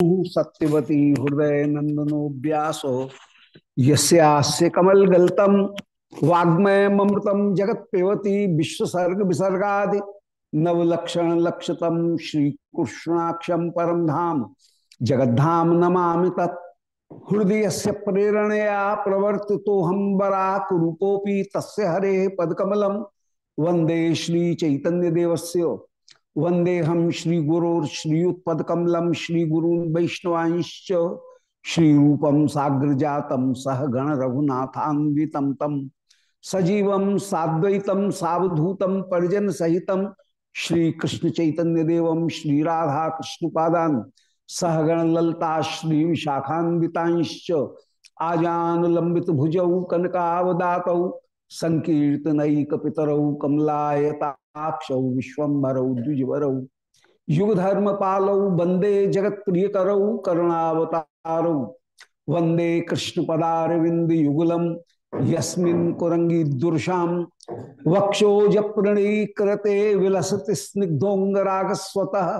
सत्यवती हृदय नंदनो व्यासो। यस्यास्य कमल गलतम वाग्मय ममृतम जगत पेवती विश्वसर्ग विसर्गा नवलक्षण लक्षतम श्री कृष्णाक्षम परम धाम जगद्धाम नमा तत्। हृदय से प्रेरणया प्रवर्ति तो हम बराक रूपोपी तस् हरे पदकमलम वंदे श्री चैतन्य वंदे हम श्री गुरोपकमलम श्री गुरू वैष्णवांश्च, श्री रूपम साग्र जातम, सह गण रघुनाथान्वितम तम सजीव साद्वैतम सवधूतम परिजन सहितम श्री कृष्ण चैतन्य देव, श्री राधा कृष्ण पादान सहगण ललता श्री विशाखान्विताश्च, आजान लंबित भुजौ कनकावदात, संकर्तनक पितरौ कमलायताक्ष विश्वभरौ द्विजवरौ। युग धर्म पालौ वंदे जगत प्रिय करौ करुणावतारौ। वंदे कृष्ण पदारविंद युगलम, यस्मिन् कुरंगी दुर्शाम। वक्षोज प्रणीकृते विलसति स्निग्धोंगराग स्वतः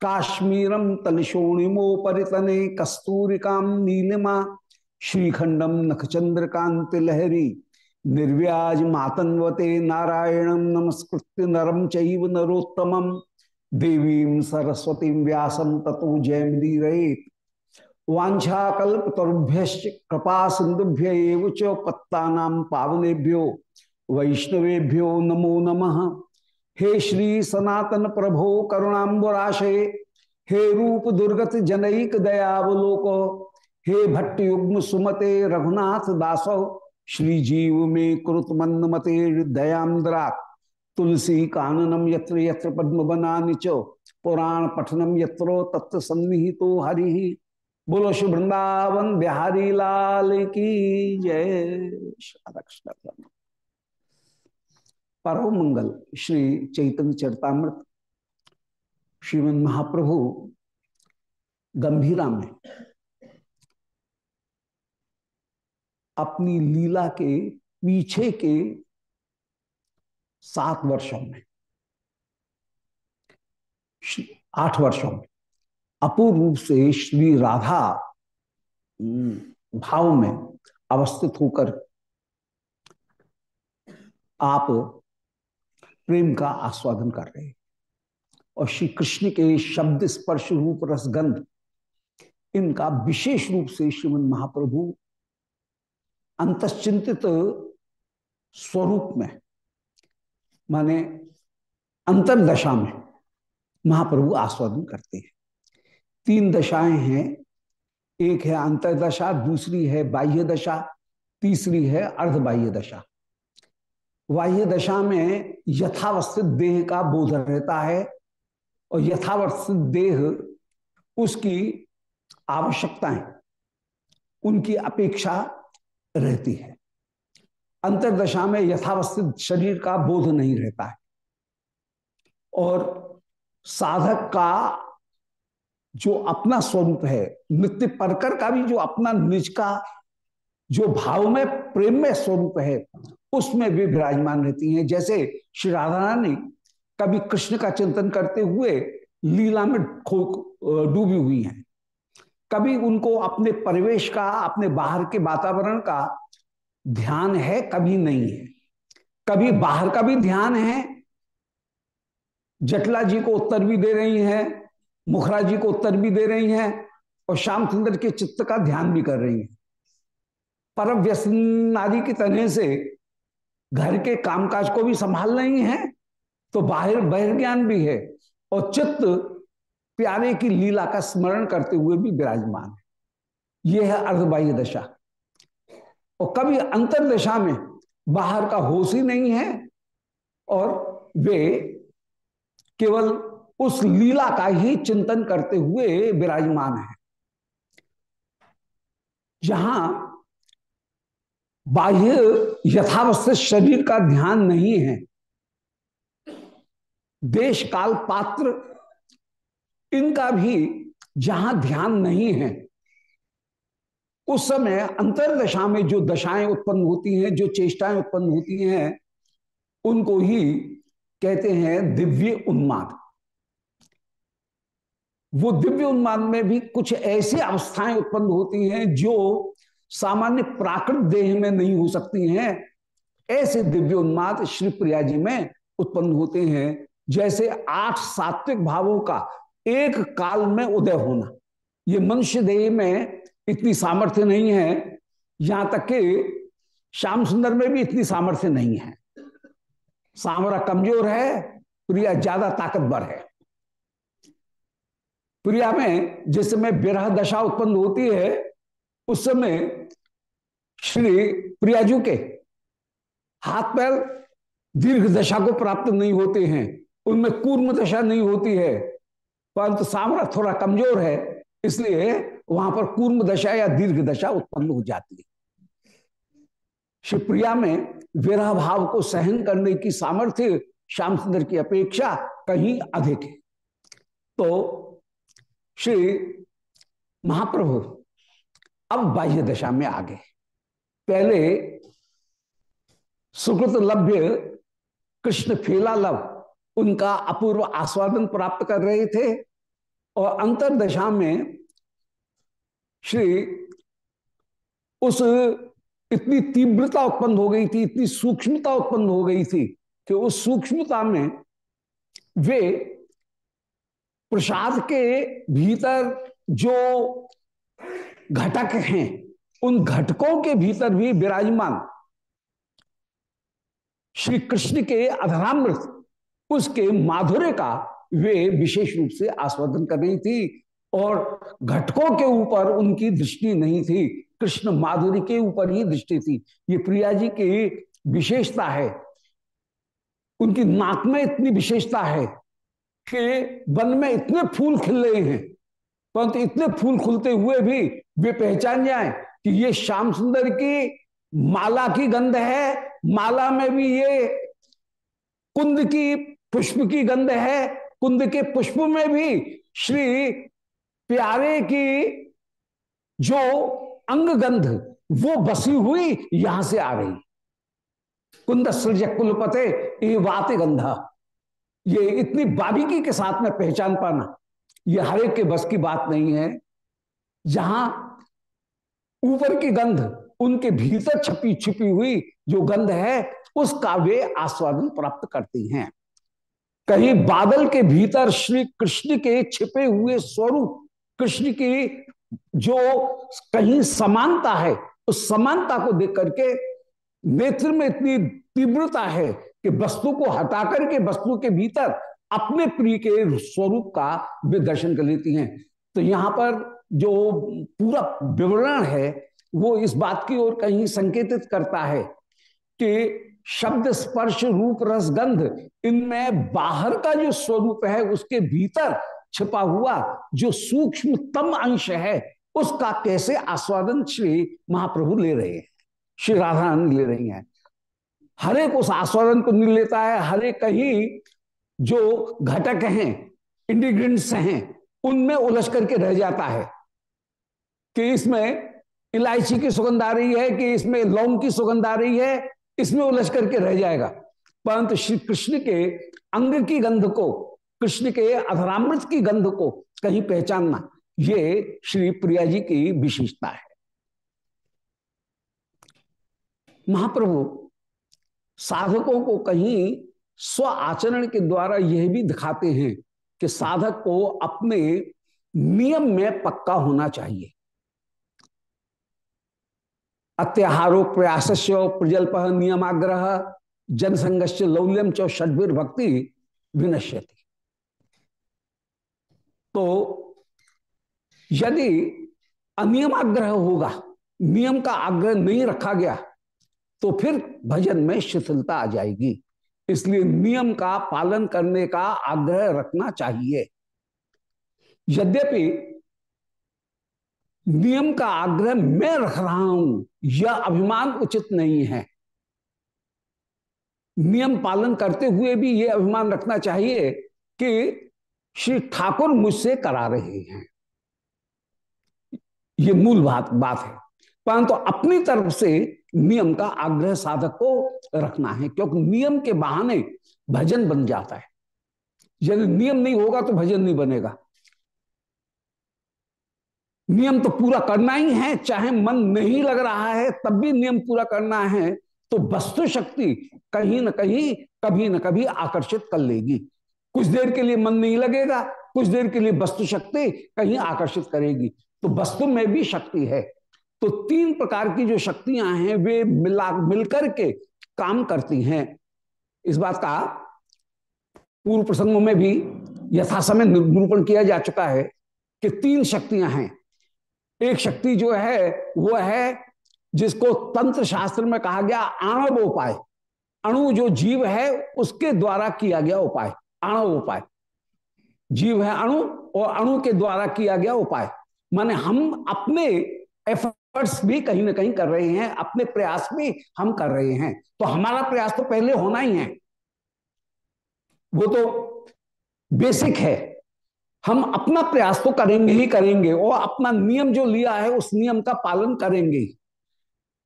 काश्मीरम तलशोणिमोपरितने कस्तूरिका नीलिमा। श्रीखंडम नखचंद्रकांति लहरी निर्व्याज मातन्वते नारायणं नमस्कृत्य नरम चैव नरोत्तमं। देवीं सरस्वतीं व्यासं ततो जयमुदीरयेत् वाछाकुभ्य कृपा सिंधुभ्य च पावनेभ्यो वैष्णवेभ्यो नमो नमः। हे श्री सनातन प्रभो करुणाबराशे हे रूप दुर्गत जनक दयावलोक, हे भट्ट युग्म सुमते रघुनाथ दासो श्री जीव में कृत मंद मते दयांद्रा तुलसी काननम यत्र यत्र पद्म बनानि च पुराण पठनम यत्रो तत्व सन्निहितो हरि। बोलो, श्री वृंदावन बिहारी लाल की जय। परम मंगल, श्री चैतन्य चरतामृत। श्रीमद महाप्रभु गंभीरा में अपनी लीला के पीछे के सात वर्षों में। आठ वर्षों में। अपूर्व रूप से श्री राधा भाव में अवस्थित होकर आप प्रेम का आस्वादन कर रहे हैं। और श्री कृष्ण के शब्द स्पर्श रूप रसगंध, इनका विशेष रूप से श्रीमद महाप्रभु अंतश्चिंतित स्वरूप में, माने अंतरदशा में महाप्रभु आस्वादन करते हैं। तीन दशाएँ हैं, एक है अंतरदशा, दूसरी है बाह्य दशा तीसरी है अर्धबाह्य दशा बाह्य दशा में यथावस्थित देह का बोध रहता है और यथावस्थित देह उसकी आवश्यकताएँ, उनकी अपेक्षा रहती है। अंतरदशा में यथावस्थित शरीर का बोध नहीं रहता है। और साधक का जो अपना स्वरूप है, नित्य परकर का भी जो अपना निज का जो भाव में प्रेम में स्वरूप है, उसमें भी विराजमान रहती हैं। जैसे श्री राधा रानी कभी कृष्ण का चिंतन करते हुए लीला में खो डूबी हुई हैं। कभी उनको अपने परिवेश का, अपने बाहर के वातावरण का ध्यान है, कभी नहीं है। कभी बाहर का भी ध्यान है, जटला जी को उत्तर भी दे रही हैं, मुखरा जी को उत्तर भी दे रही हैं, और श्याम सुंदर के चित्त का ध्यान भी कर रही हैं। पर व्यसन आदि की तरह से घर के कामकाज को भी संभाल रही हैं तो बाहर बहिर्ज्ञान भी है, और चित्त प्यारे की लीला का स्मरण करते हुए भी विराजमान है। यह है अर्धबाह्य दशा। और कभी अंतर दशा में बाहर का होश ही नहीं है और वे केवल उस लीला का ही चिंतन करते हुए विराजमान है। जहाँ बाह्य यथावस्थित शरीर का ध्यान नहीं है, देश काल पात्र इनका भी जहाँ ध्यान नहीं है, उस समय अंतरदशा में जो दशाएँ उत्पन्न होती हैं, जो चेष्टाएँ उत्पन्न होती हैं, उनको ही कहते हैं दिव्य उन्माद। वो दिव्य उन्माद में भी कुछ ऐसी अवस्थाएँ उत्पन्न होती हैं जो सामान्य प्राकृत देह में नहीं हो सकती हैं। ऐसे दिव्य उन्माद श्री प्रिया जी में उत्पन्न होते हैं, जैसे आठ सात्विक भावों का एक काल में उदय होना। ये मनुष्य देह में इतनी सामर्थ्य नहीं है, यहाँ तक कि श्याम सुंदर में भी इतनी सामर्थ्य नहीं है। सामरा कमज़ोर है, प्रिया ज़्यादा ताकतवर है। प्रिया में जिस समय विरह दशा उत्पन्न होती है, उस समय श्री प्रियाजू के हाथ पैर दीर्घ दशा को प्राप्त नहीं होते हैं, उनमें कूर्म दशा नहीं होती है परंतु सामरा थोड़ा कमज़ोर है, इसलिए वहाँ पर कूर्म दशा या दीर्घ दशा उत्पन्न हो जाती है। शिवप्रिया में विरह भाव को सहन करने की सामर्थ्य श्याम सुंदर की अपेक्षा कहीं अधिक है। तो श्री महाप्रभु अब बाह्य दशा में आ गए। पहले सुकृत लभ्य कृष्ण फेला लव, उनका अपूर्व आस्वादन प्राप्त कर रहे थे। और अंतरदशा में श्री उस इतनी तीव्रता उत्पन्न हो गई थी, इतनी सूक्ष्मता उत्पन्न हो गई थी कि उस सूक्ष्मता में वे प्रसाद के भीतर जो घटक हैं, उन घटकों के भीतर भी विराजमान श्री कृष्ण के अधरामृत, उसके माधुर्य का वे विशेष रूप से आस्वादन कर रही थी और घटकों के ऊपर उनकी दृष्टि नहीं थी। कृष्ण माधुरी के ऊपर ही दृष्टि थी। ये प्रिया जी की विशेषता है। उनकी नाक में इतनी विशेषता है कि वन में इतने फूल खिल रहे हैं। परंतु इतने फूल खुलते हुए भी वे पहचान जाए कि ये श्याम सुंदर की माला की गंध है। माला में भी ये कुंद की पुष्प की गंध है। कुंद के पुष्प में भी श्री प्यारे की जो अंग गंध वो बसी हुई यहाँ से आ रही कुंद सृज कुलपते ये वात गंधा। ये इतनी बारीकी के साथ में पहचान पाना, ये हर एक के बस की बात नहीं है। जहाँ ऊपर की गंध, उनके भीतर छपी छिपी हुई जो गंध है, उसका वे आस्वादन प्राप्त करती हैं। कहीं बादल के भीतर श्री कृष्ण के छिपे हुए स्वरूप, कृष्ण की जो कहीं समानता है, उस समानता को देख करके नेत्र में इतनी तीव्रता है कि वस्तु को हटा करके वस्तु के भीतर अपने प्रिय के स्वरूप का वे दर्शन कर लेती हैं। तो यहाँ पर जो पूरा विवरण है, वो इस बात की ओर कहीं संकेतित करता है कि शब्द स्पर्श रूप रस गंध इनमें बाहर का जो स्वरूप है, उसके भीतर छिपा हुआ जो सूक्ष्मतम अंश है, उसका कैसे आस्वादन श्री महाप्रभु ले रहे हैं, श्री राधारानी ले रही हैं। हरेक उस आस्वादन को नहीं लेता है हरेक कहीं जो घटक हैं इंडिग्रेंट्स हैं, उनमें उलझ करके रह जाता है। कि इसमें इलायची की सुगंध आ रही है, कि इसमें लौंग की सुगंध आ रही है, इसमें उलझ करके रह जाएगा। परंतु श्री कृष्ण के अंग की गंध को, कृष्ण के अधरामृत की गंध को कहीं पहचानना, ये श्री प्रिया जी की विशेषता है। महाप्रभु, साधकों को कहीं स्व आचरण के द्वारा यह भी दिखाते हैं कि साधक को अपने नियम में पक्का होना चाहिए। अत्याहारो प्रयास प्रजल्प, नियमाग्रह जनसंघर्ष लौल्यम चौ षडवीर भक्ति विनश्यति। तो यदि अनियमाग्रह होगा, नियम का आग्रह नहीं रखा गया तो फिर भजन में शिथिलता आ जाएगी। इसलिए नियम का पालन करने का आग्रह रखना चाहिए। यद्यपि नियम का आग्रह मैं रख रहा हूँ, यह अभिमान उचित नहीं है नियम पालन करते हुए भी ये अभिमान रखना चाहिए कि श्री ठाकुर मुझसे करा रहे हैं। ये मूल बात बात है। परंतु तो अपनी तरफ़ से नियम का आग्रह साधक को रखना है, क्योंकि नियम के बहाने भजन बन जाता है। यदि नियम नहीं होगा तो भजन नहीं बनेगा। नियम तो पूरा करना ही है, चाहे मन नहीं लग रहा है, तब भी नियम पूरा करना है। तो वस्तु शक्ति कहीं ना कहीं कभी ना कभी आकर्षित कर लेगी। कुछ देर के लिए मन नहीं लगेगा, कुछ देर के लिए वस्तु शक्ति कहीं आकर्षित करेगी। तो वस्तु में भी शक्ति है। तो तीन प्रकार की जो शक्तियाँ हैं, वे मिला, मिलकर के काम करती हैं। इस बात का पूर्व प्रसंगों में भी यथा समय निरूपण किया जा चुका है कि तीन शक्तियाँ हैं। एक शक्ति जो है, वो है जिसको तंत्र शास्त्र में कहा गया आणव उपाय। अणु जो जीव है, उसके द्वारा किया गया उपाय, आणव उपाय। जीव है अणु और अणु के द्वारा किया गया उपाय। माने हम अपने एफर्ट्स भी कहीं ना कहीं कर रहे हैं, अपने प्रयास भी हम कर रहे हैं। तो हमारा प्रयास तो पहले होना ही है। वो तो बेसिक है। हम अपना प्रयास तो करेंगे ही करेंगे और अपना नियम जो लिया है, उस नियम का पालन करेंगे।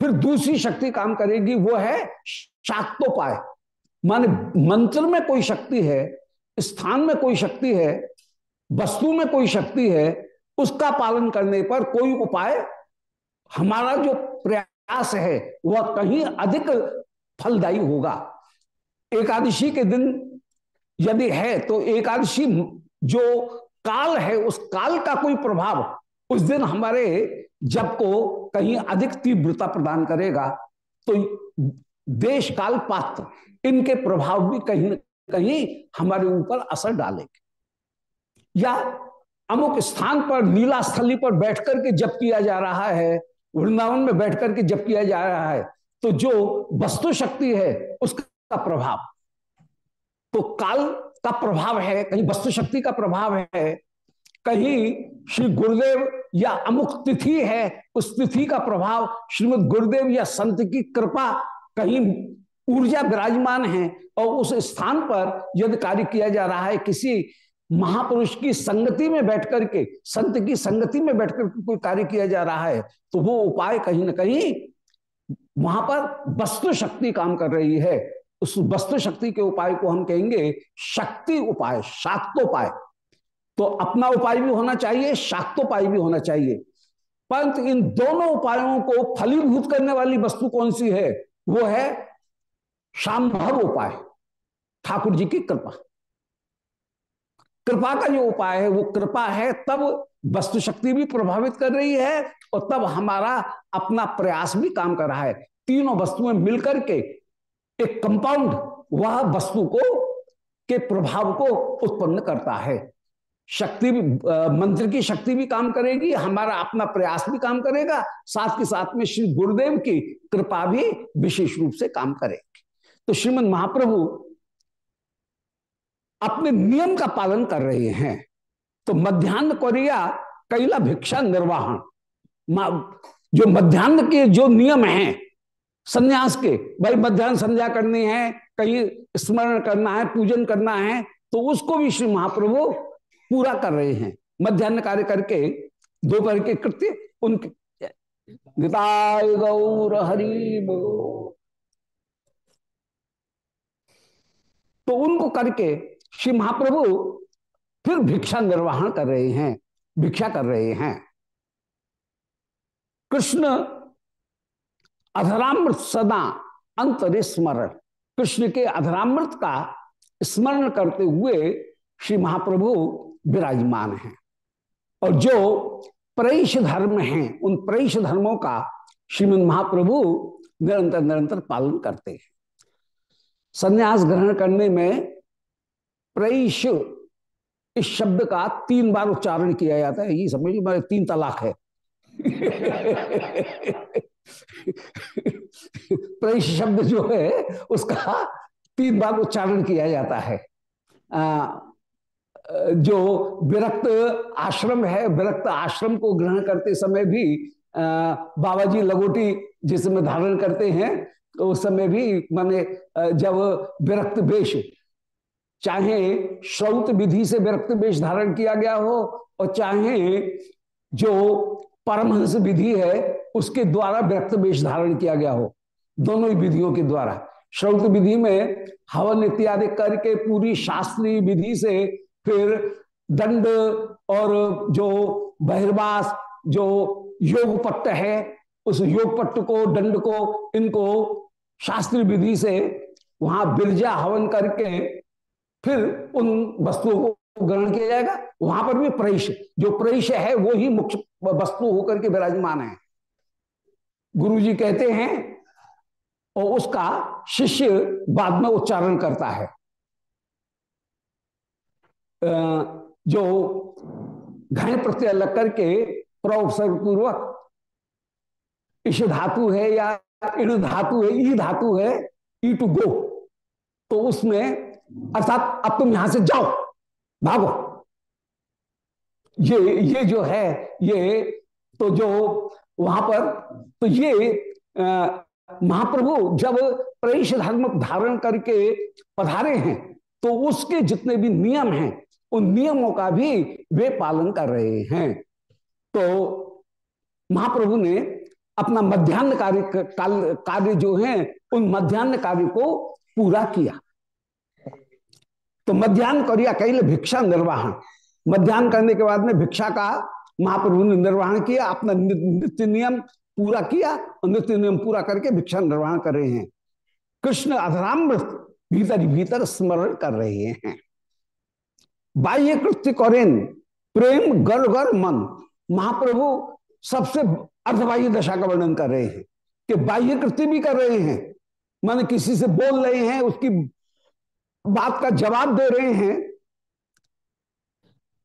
फिर दूसरी शक्ति काम करेगी, वो है शाक्तोपाय। माने मंत्र में कोई शक्ति है, स्थान में कोई शक्ति है, वस्तु में कोई शक्ति है, उसका पालन करने पर कोई उपाय, हमारा जो प्रयास है, वह कहीं अधिक फलदायी होगा। एकादशी के दिन यदि है तो एकादशी जो काल है, उस काल का कोई प्रभाव, उस दिन हमारे जब को कहीं अधिक तीव्रता प्रदान करेगा तो देश काल पात्र, इनके प्रभाव भी कहीं कहीं हमारे ऊपर असर डालेंगे। या अमुक स्थान पर, लीला स्थली पर बैठकर के जब किया जा रहा है, वृंदावन में बैठकर के जब किया जा रहा है तो जो वस्तु शक्ति है, उसका प्रभाव। तो काल का प्रभाव है, कहीं वस्तु शक्ति का प्रभाव है कहीं श्री गुरुदेव या अमुक तिथि है, उस तिथि का प्रभाव श्रीमद गुरुदेव या संत की कृपा कहीं ऊर्जा विराजमान है और उस स्थान पर यदि कार्य किया जा रहा है किसी महापुरुष की संगति में बैठ करके, संत की संगति में बैठ बैठकर कोई कार्य किया जा रहा है तो वो उपाय कहीं ना कहीं वहाँ पर वस्तु शक्ति काम कर रही है। उस वस्तु शक्ति के उपाय को हम कहेंगे शक्ति उपाय, शाक्तोपाय। तो अपना उपाय भी होना चाहिए, शाक्तोपाय भी होना चाहिए। परंतु इन दोनों उपायों को फलीभूत करने वाली वस्तु कौन सी है? वो है शाम्भव उपाय, ठाकुर जी की कृपा। कृपा का जो उपाय है, वो कृपा है, तब वस्तु शक्ति भी प्रभावित कर रही है और तब हमारा अपना प्रयास भी काम कर रहा है। तीनों वस्तुएँ मिलकर के एक कंपाउंड वह वस्तु को, के प्रभाव को उत्पन्न करता है। शक्ति भी मंत्र की शक्ति भी काम करेगी, हमारा अपना प्रयास भी काम करेगा, साथ के साथ में श्री गुरुदेव की कृपा भी विशेष रूप से काम करेगी। तो श्रीमद महाप्रभु अपने नियम का पालन कर रहे हैं। तो मध्यान्ह कोरिया, कैला भिक्षा निर्वाहन जो मध्यान्ह के जो नियम हैं, संन्यास के, भाई मध्यान्ह संध्या करनी है, कहीं स्मरण करना है, पूजन करना है तो उसको भी श्री महाप्रभु पूरा कर रहे हैं। मध्यान्ह कार्य करके, दोपहर के कृत्य, उनके गौर हरि तो उनको करके श्री महाप्रभु फिर भिक्षा निर्वाहन कर रहे हैं, भिक्षा कर रहे हैं। कृष्ण अधरामृत सदा अंतर स्मरण कृष्ण के अधरामृत का स्मरण करते हुए श्री महाप्रभु विराजमान हैं। और जो प्रैश धर्म हैं, उन प्रैश धर्मों का श्रीमद महाप्रभु निरंतर निरंतर पालन करते हैं। संन्यास ग्रहण करने में इस शब्द का तीन बार उच्चारण किया जाता है। ये समझ लीजिए तीन तलाक है। प्रैश शब्द जो है, उसका तीन बार उच्चारण किया जाता है। जो विरक्त आश्रम है, विरक्त आश्रम को ग्रहण करते समय भी बाबा जी लगोटी जिस समय धारण करते हैं तो उस समय भी माने जब विरक्त वेश, चाहे श्रौत विधि से विरक्त वेश धारण किया गया हो, और चाहे जो परमहंस विधि है, उसके द्वारा विरक्त वेश धारण किया गया हो, दोनों ही विधियों के द्वारा। श्रौत विधि में हवन इत्यादि करके पूरी शास्त्रीय विधि से फिर दंड और जो बहिर्वास, जो योग पट्ट है, उस योग पट्ट को, दंड को, इनको शास्त्रीय विधि से वहाँ बिरजा हवन करके फिर उन वस्तुओं को ग्रहण किया जाएगा। वहाँ पर भी प्रैश जो प्रैश है, वो ही मुख्य वस्तु होकर के विराजमान है। गुरु जी कहते हैं, और उसका शिष्य बाद में उच्चारण करता है। जो घय प्रत्यय लग करके प्रोत्सर्ग पूर्वक इश धातु है या इण धातु है, ई धातु है, ई टू गो। तो उसमें, अर्थात अब तुम यहाँ से जाओ, भागो। ये ये जो है, ये तो जो वहाँ पर तो ये महाप्रभु जब प्रेष धर्म धारण करके पधारे हैं तो उसके जितने भी नियम हैं उन नियमों का भी वे पालन कर रहे हैं। तो महाप्रभु ने अपना मध्यान्ह कार्य कार्य जो है, उन मध्यान्ह कार्य को पूरा किया। तो मध्यान्ह करिया कही भिक्षा निर्वाहन मध्यान्ह करने के बाद में भिक्षा का महाप्रभु ने निर्वाहन किया, अपना नित्य नियम पूरा किया और नित्य नियम पूरा करके भिक्षा निर्वाहन कर रहे हैं। कृष्ण अधरामृत भीतर भीतर स्मरण कर रहे हैं। बाह्य कृत्य करें। प्रेम गर गर मन। महाप्रभु सबसे अर्धबाह्य दशा का वर्णन कर रहे हैं कि बाह्य कृत्य भी कर रहे हैं। मन किसी से बोल रहे हैं, उसकी बात का जवाब दे रहे हैं।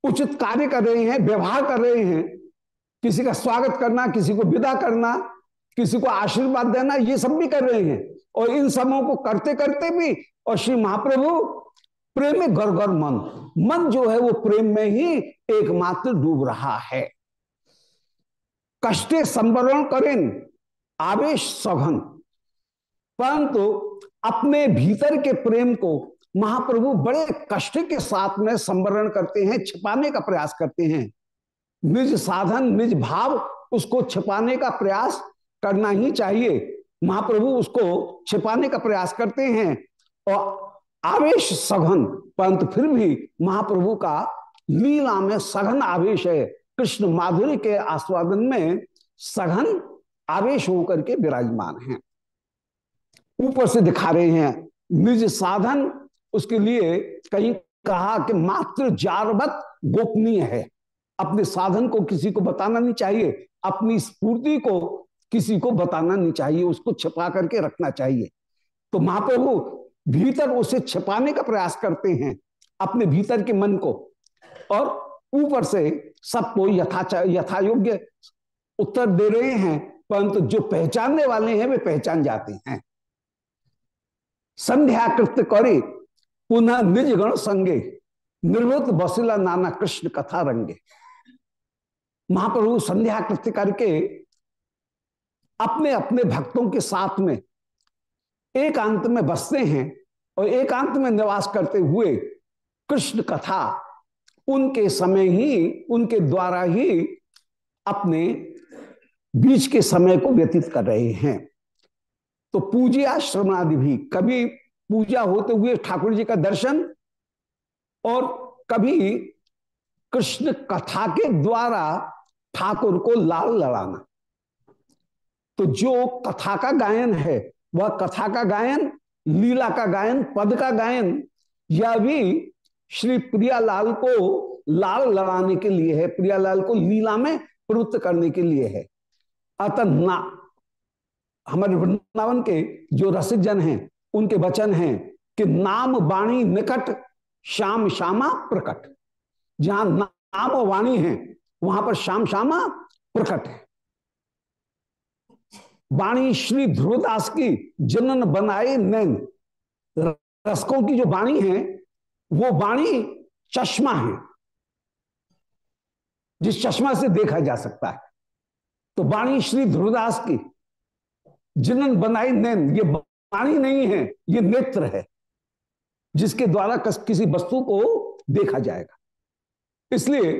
उचित कार्य कर रहे हैं, व्यवहार कर रहे हैं। किसी का स्वागत करना, किसी को विदा करना, किसी को आशीर्वाद देना, ये सब भी कर रहे हैं। और इन समों को करते करते भी, और श्री महाप्रभु प्रेम में गर मन। मन जो है वो प्रेम में ही एकमात्र डूब रहा है। कष्टे संवरण करें, आवेश सघन। परंतु अपने भीतर के प्रेम को महाप्रभु बड़े कष्ट के साथ में संवरण करते हैं, छिपाने का प्रयास करते हैं। निज साधन, निज भाव उसको छिपाने का प्रयास करना ही चाहिए। महाप्रभु उसको छिपाने का प्रयास करते हैं और आवेश सघन, परंतु फिर भी महाप्रभु का लीला में सघन आवेश है। कृष्ण माधुरी के आस्वादन में सघन आवेश होकर के विराजमान हैं। ऊपर से दिखा रहे हैं, निज साधन, उसके लिए कहीं कहा कि मात्र जारवत गोपनीय है। अपने साधन को किसी को बताना नहीं चाहिए, अपनी स्फूर्ति को किसी को बताना नहीं चाहिए, उसको छिपा करके रखना चाहिए। तो महाप्रभु भीतर उसे छिपाने का प्रयास करते हैं अपने भीतर के मन को। और ऊपर से सबको यथा यथा योग्य उत्तर दे रहे हैं, परंतु जो पहचानने वाले हैं, वे पहचान जाते हैं। संध्या कृत्य करे, पुनः निज गण संगे, निर्वृत बसिला नाना कृष्ण कथा रंगे। महाप्रभु संध्या कृत्य करके अपने अपने भक्तों के साथ में एकांत में बसते हैं और एकांत में निवास करते हुए कृष्ण कथा उनके समय ही, उनके द्वारा ही अपने बीच के समय को व्यतीत कर रहे हैं। तो पूजिया श्रवणादि भी, कभी पूजा होते हुए ठाकुर जी का दर्शन और कभी कृष्ण कथा के द्वारा ठाकुर को लाल लड़ाना। तो जो कथा का गायन है वह कथा का गायन, लीला का गायन, पद का गायन, या भी श्री प्रियालाल को लाल लड़ाने के लिए है, प्रियालाल को लीला में प्रवृत्त करने के लिए है। अतः ना, हमारे वृंदावन के जो रसिक जन हैं, उनके वचन हैं कि नाम वाणी निकट, श्याम श्यामा प्रकट। जहाँ नाम वाणी है, वहाँ पर श्याम श्यामा प्रकट है। वाणी श्री ध्रुवदास की जनन बनाए नैन। रसकों की जो वाणी है वो वाणी चश्मा है जिस चश्मा से देखा जा सकता है। तो वाणी श्री ध्रुवदास की जनन बनाई नैन ये वाणी नहीं है ये नेत्र है जिसके द्वारा कस, किसी वस्तु को देखा जाएगा। इसलिए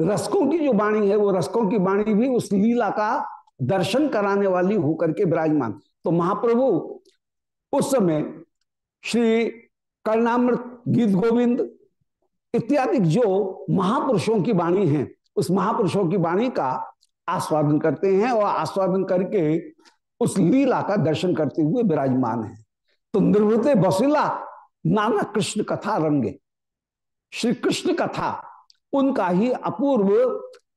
रसकों की जो वाणी है वो रसकों की वाणी भी उस लीला का दर्शन कराने वाली होकर के विराजमान। तो महाप्रभु, उस समय श्री कर्णामृत, गीत गोविंद इत्यादि जो महापुरुषों की वाणी है, उस महापुरुषों की वाणी का आस्वादन करते हैं और आस्वादन करके उस लीला का दर्शन करते हुए विराजमान है। तो निर्वृत बसिला नाना कृष्ण कथा रंगे। श्री कृष्ण कथा उनका ही अपूर्व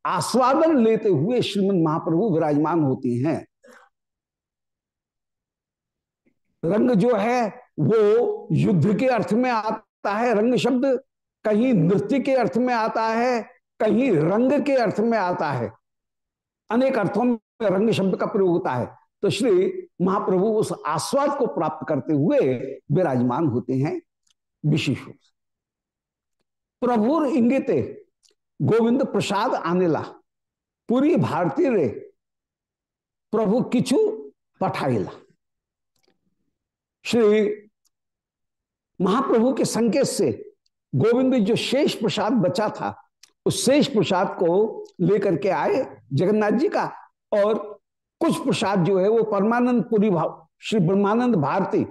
आस्वादन लेते हुए श्रीमद महाप्रभु विराजमान होती हैं। रंग जो है, वो युद्ध के अर्थ में आता है। रंग शब्द कहीं नृत्य के अर्थ में आता है, कहीं रंग के अर्थ में आता है। अनेक अर्थों में रंग शब्द का प्रयोग होता है। तो श्री महाप्रभु उस आस्वाद को प्राप्त करते हुए विराजमान होते हैं। विशेष रूप से। प्रभुर इंगित गोविंद प्रसाद आनेला। पूरी भारतीय रे प्रभु किचु पठाइला श्री महाप्रभु के संकेत से गोविंद जो शेष प्रसाद बचा था, उस शेष प्रसाद को लेकर के आए जगन्नाथ जी का और कुछ प्रसाद जो है वो परमानंद पुरी भाव श्री ब्रह्मानंद भारती,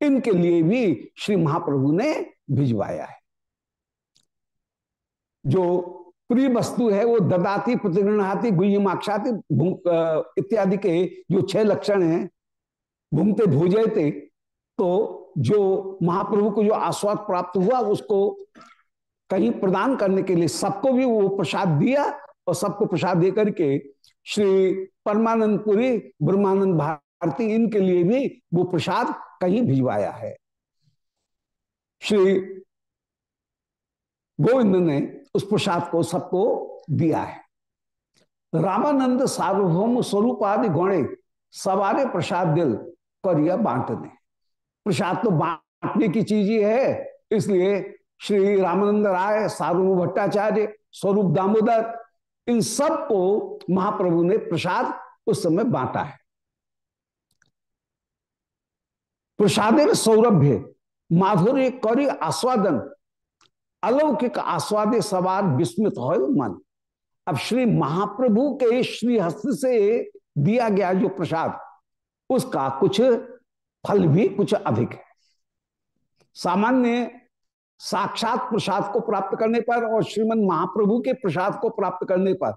इनके लिए भी श्री महाप्रभु ने भिजवाया है। जो प्रिय वस्तु है वो ददाती, प्रतिगृहाती गुह्यमाक्षाती इत्यादि के जो छह लक्षण हैं भूमते भोजयते तो जो महाप्रभु को जो आस्वाद प्राप्त हुआ, उसको कहीं प्रदान करने के लिए सबको भी वो प्रसाद दिया और सबको प्रसाद दे करके श्री परमानंद पुरी ब्रह्मानंद भारती, इनके लिए भी वो प्रसाद कहीं भिजवाया है। श्री गोविंद ने उस प्रसाद को सबको दिया है। रामानंद सार्वभौम स्वरूप आदि गौणे सवारे प्रसाद दिल करिया बांटने प्रसाद तो बांटने की चीज़ ही है, इसलिए श्री रामानंद राय, सार्वभौम भट्टाचार्य, स्वरूप दामोदर, इन सबको महाप्रभु ने प्रसाद उस समय बांटा है। प्रसादे सौरभ्य, माधुर्य करी आस्वादन अलौकिक आस्वादे सवार विस्मित हो मन। अब श्री महाप्रभु के श्री हस्त से दिया गया जो प्रसाद, उसका कुछ फल भी कुछ अधिक है। सामान्य साक्षात प्रसाद को प्राप्त करने पर और श्रीमद महाप्रभु के प्रसाद को प्राप्त करने पर,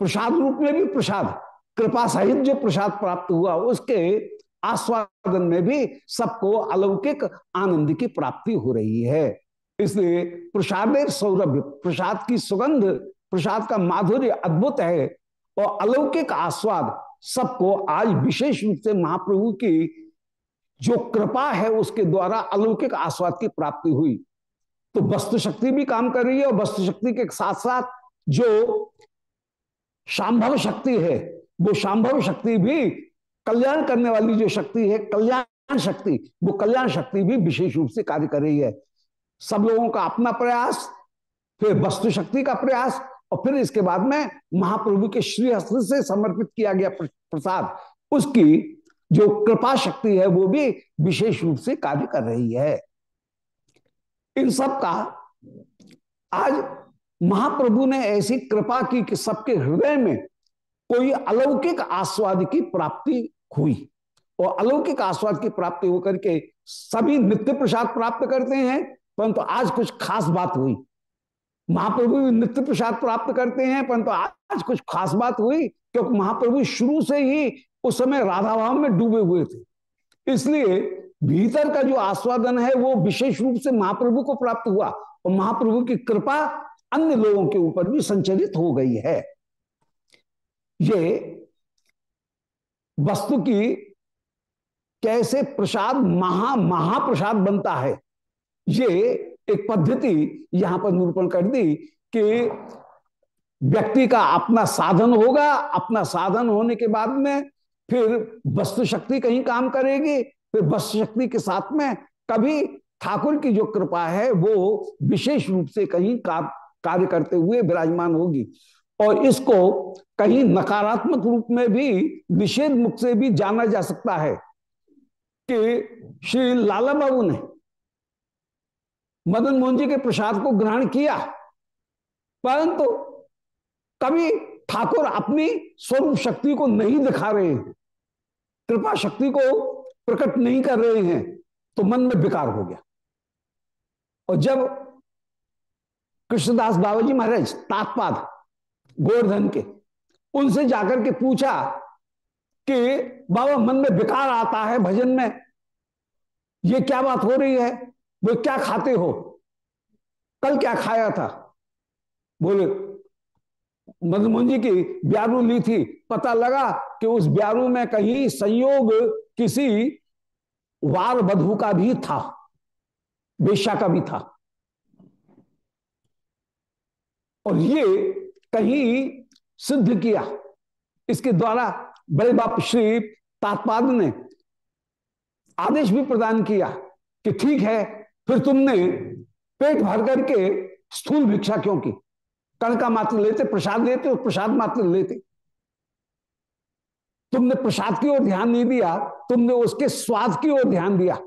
प्रसाद रूप में भी प्रसाद, कृपा सहित जो प्रसाद प्राप्त हुआ, उसके आस्वादन में भी सबको अलौकिक आनंद की प्राप्ति हो रही है। इसलिए प्रसाद सौरभ, प्रसाद की सुगंध, प्रसाद का माधुर्य अद्भुत है और अलौकिक आस्वाद सबको आज विशेष रूप से महाप्रभु की जो कृपा है उसके द्वारा अलौकिक आस्वाद की प्राप्ति हुई। तो वस्तु शक्ति भी काम कर रही है और वस्तु शक्ति के साथ साथ जो शांभव शक्ति है, वो शांभव शक्ति भी कल्याण करने वाली जो शक्ति है, कल्याण शक्ति, वो कल्याण शक्ति भी विशेष रूप से कार्य कर रही है। सब लोगों का अपना प्रयास, फिर वस्तु शक्ति का प्रयास, और फिर इसके बाद में महाप्रभु के श्री हस्त से समर्पित किया गया प्रसाद। उसकी जो कृपा शक्ति है, वो भी विशेष रूप से कार्य कर रही है। इन सब का आज महाप्रभु ने ऐसी कृपा की कि सबके हृदय में कोई अलौकिक आस्वाद की प्राप्ति हुई। और अलौकिक आस्वाद की प्राप्ति होकर के सभी नित्य प्रसाद प्राप्त करते हैं, परंतु आज कुछ खास बात हुई। महाप्रभु भी नित्य प्रसाद प्राप्त करते हैं, परंतु आज कुछ खास बात हुई, क्योंकि महाप्रभु शुरू से ही उस समय राधा भाव में डूबे हुए थे। इसलिए भीतर का जो आस्वादन है, वो विशेष रूप से महाप्रभु को प्राप्त हुआ, और महाप्रभु की कृपा अन्य लोगों के ऊपर भी संचरित हो गई है। ये वस्तु की कैसे प्रसाद महा महाप्रसाद बनता है ये एक पद्धति यहाँ पर निरूपण कर दी कि व्यक्ति का अपना साधन होगा अपना साधन होने के बाद में फिर वस्तु शक्ति कहीं काम करेगी फिर वस्तु शक्ति के साथ में कभी ठाकुर की जो कृपा है वो विशेष रूप से कहीं का, कार्य करते हुए विराजमान होगी। और इसको कहीं नकारात्मक रूप में भी निषेध मुख से भी जाना जा सकता है कि श्री लाला बाबू ने मदन मोहन जी के प्रसाद को ग्रहण किया। परंतु कभी ठाकुर अपनी स्वरूप शक्ति को नहीं दिखा रहे हैं, कृपा शक्ति को प्रकट नहीं कर रहे हैं तो मन में विकार हो गया। और जब कृष्णदास बाबा जी महाराज तात्पाद गोवर्धन के। उनसे जाकर के पूछा कि, बाबा, मन में विकार आता है भजन में? ये क्या बात हो रही है? वो क्या खाते हो? कल क्या खाया था? बोले मदमोहन जी की ब्यारू ली थी। पता लगा कि उस ब्यारू में कहीं संयोग किसी वार बधु का भी था बेशा का भी था। और ये कहीं सिद्ध किया। इसके द्वारा बड़े बाप श्री तात्पाद ने आदेश भी प्रदान किया कि ठीक है, फिर तुमने पेट भर करके स्थूल भिक्षा क्यों की? कण का मात्र लेते, प्रसाद लेते और प्रसाद मात्र लेते। तुमने प्रसाद की ओर ध्यान नहीं दिया, तुमने उसके स्वाद की ओर ध्यान दिया।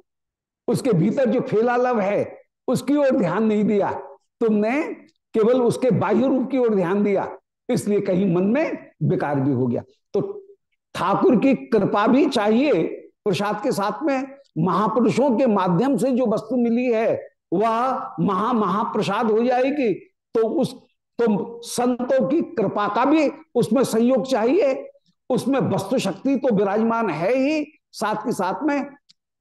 उसके भीतर जो फेला लव है, उसकी ओर ध्यान नहीं दिया। तुमने केवल उसके बाह्य रूप की ओर ध्यान दिया, इसलिए कहीं मन में विकार भी हो गया। तो ठाकुर की कृपा भी चाहिए, प्रसाद के साथ में महापुरुषों के माध्यम से जो वस्तु मिली है, वह महा महाप्रसाद हो जाएगी। तो उस तो संतों की कृपा का भी उसमें संयोग चाहिए। उसमें वस्तु शक्ति तो विराजमान है ही, साथ के साथ में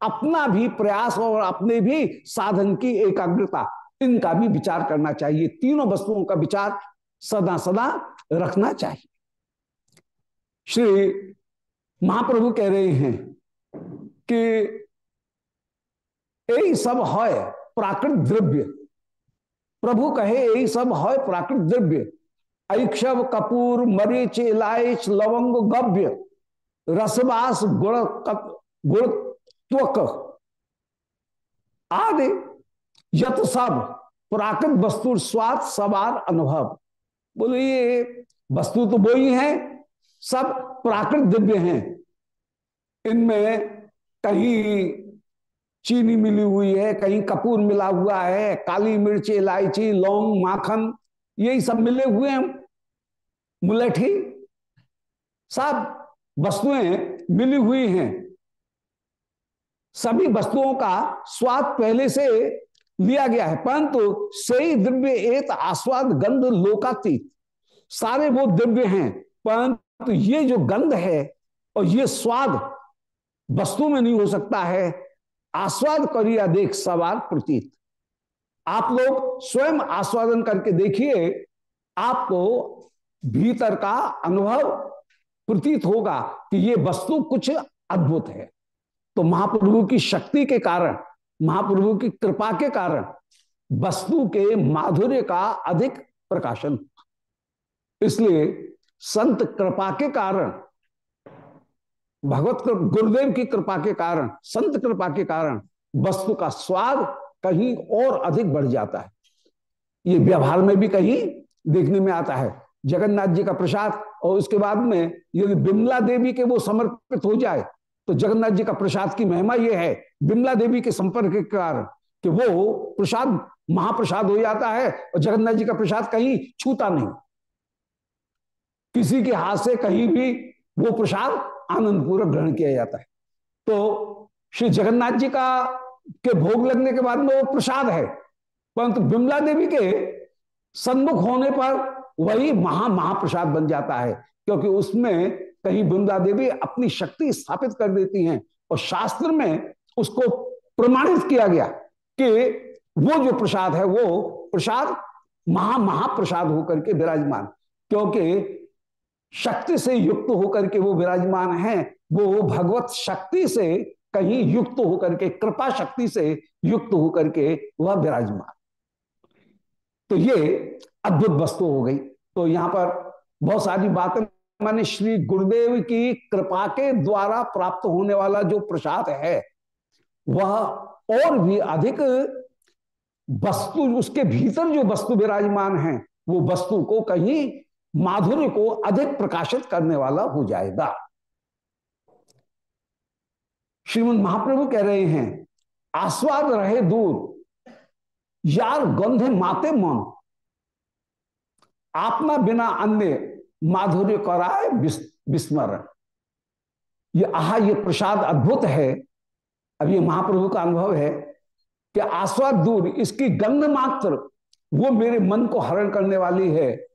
अपना भी प्रयास और अपने भी साधन की एकाग्रता। इनका भी विचार करना चाहिए। तीनों वस्तुओं का विचार सदा सदा रखना चाहिए। श्री महाप्रभु कह रहे हैं कि यही सब है प्राकृत द्रव्य। प्रभु कहे, यही सब है प्राकृत द्रव्य। ऐक्षव कपूर, मरीच इलायच लवंग, गव्य, रसवास, गुण गुणत्वक आदि यत सब, प्राकृत वस्तु स्वाद, सवार अनुभव। बोलो ये वस्तु तो वो ही है, सब प्राकृत दिव्य हैं। इनमें कहीं चीनी मिली हुई है, कहीं कपूर मिला हुआ है, काली मिर्च, इलायची, लौंग, माखन, यही सब मिले हुए हैं। मुलेठी सब वस्तुएँ मिली हुई हैं। सभी वस्तुओं का स्वाद पहले से लिया गया है। परंतु सही द्रव्य एक आस्वाद गंध लोकातीत। सारे वो द्रव्य हैं, परंतु ये जो गंध है और ये स्वाद वस्तु में नहीं हो सकता है, आस्वाद करिया देख सवार प्रतीत। आप लोग स्वयं आस्वादन करके देखिए, आपको भीतर का अनुभव प्रतीत होगा कि ये वस्तु कुछ अद्भुत है। तो महाप्रभु की शक्ति के कारण महाप्रभु की कृपा के कारण वस्तु के माधुर्य का अधिक प्रकाशन। इसलिए संत कृपा के कारण, भगवत गुरुदेव की कृपा के कारण, संत कृपा के कारण वस्तु का स्वाद कहीं और अधिक बढ़ जाता है। ये व्यवहार में भी कहीं देखने में आता है। जगन्नाथ जी का प्रसाद और उसके बाद में यदि बिमला देवी के वो समर्पित हो जाए तो जगन्नाथ जी का प्रसाद की महिमा यह है, बिमला देवी के संपर्क के कारण कि वो प्रसाद, महाप्रसाद हो जाता है और जगन्नाथ जी का प्रसाद कहीं छूता नहीं। किसी के हाथ से कहीं भी वो प्रसाद आनंद पूर्वक ग्रहण किया जाता है। तो श्री जगन्नाथ जी का, के भोग लगने के बाद में वो प्रसाद है, परंतु बिमला देवी के सन्मुख होने पर वही महा, महाप्रसाद बन जाता है, क्योंकि उसमें कहीं बिमला देवी अपनी शक्ति स्थापित कर देती हैं। और शास्त्र में उसको प्रमाणित किया गया कि वो जो प्रसाद है, वो प्रसाद महा, महाप्रसाद होकर के विराजमान, क्योंकि शक्ति से युक्त होकर के वो विराजमान है। वो भगवत शक्ति से कहीं युक्त होकर के, कृपा शक्ति से युक्त होकर के वह विराजमान। तो ये अद्भुत वस्तु हो गई। तो यहाँ पर बहुत सारी बातें माने श्री गुरुदेव की कृपा के द्वारा प्राप्त होने वाला जो प्रसाद है, वह और भी अधिक वस्तु, उसके भीतर जो वस्तु विराजमान है, वो वस्तु को कहीं माधुर्य को अधिक प्रकाशित करने वाला हो जाएगा। श्रीमद महाप्रभु कह रहे हैं, आस्वाद रहे दूर, यार गंधे माते मन, आपना बिना अन्य माधुर्य कराए विस्मरण। ये आहा, ये प्रसाद अद्भुत है। अब ये महाप्रभु का अनुभव है कि आस्वाद दूर, इसकी गंध मात्र, वो मेरे मन को हरण करने वाली है।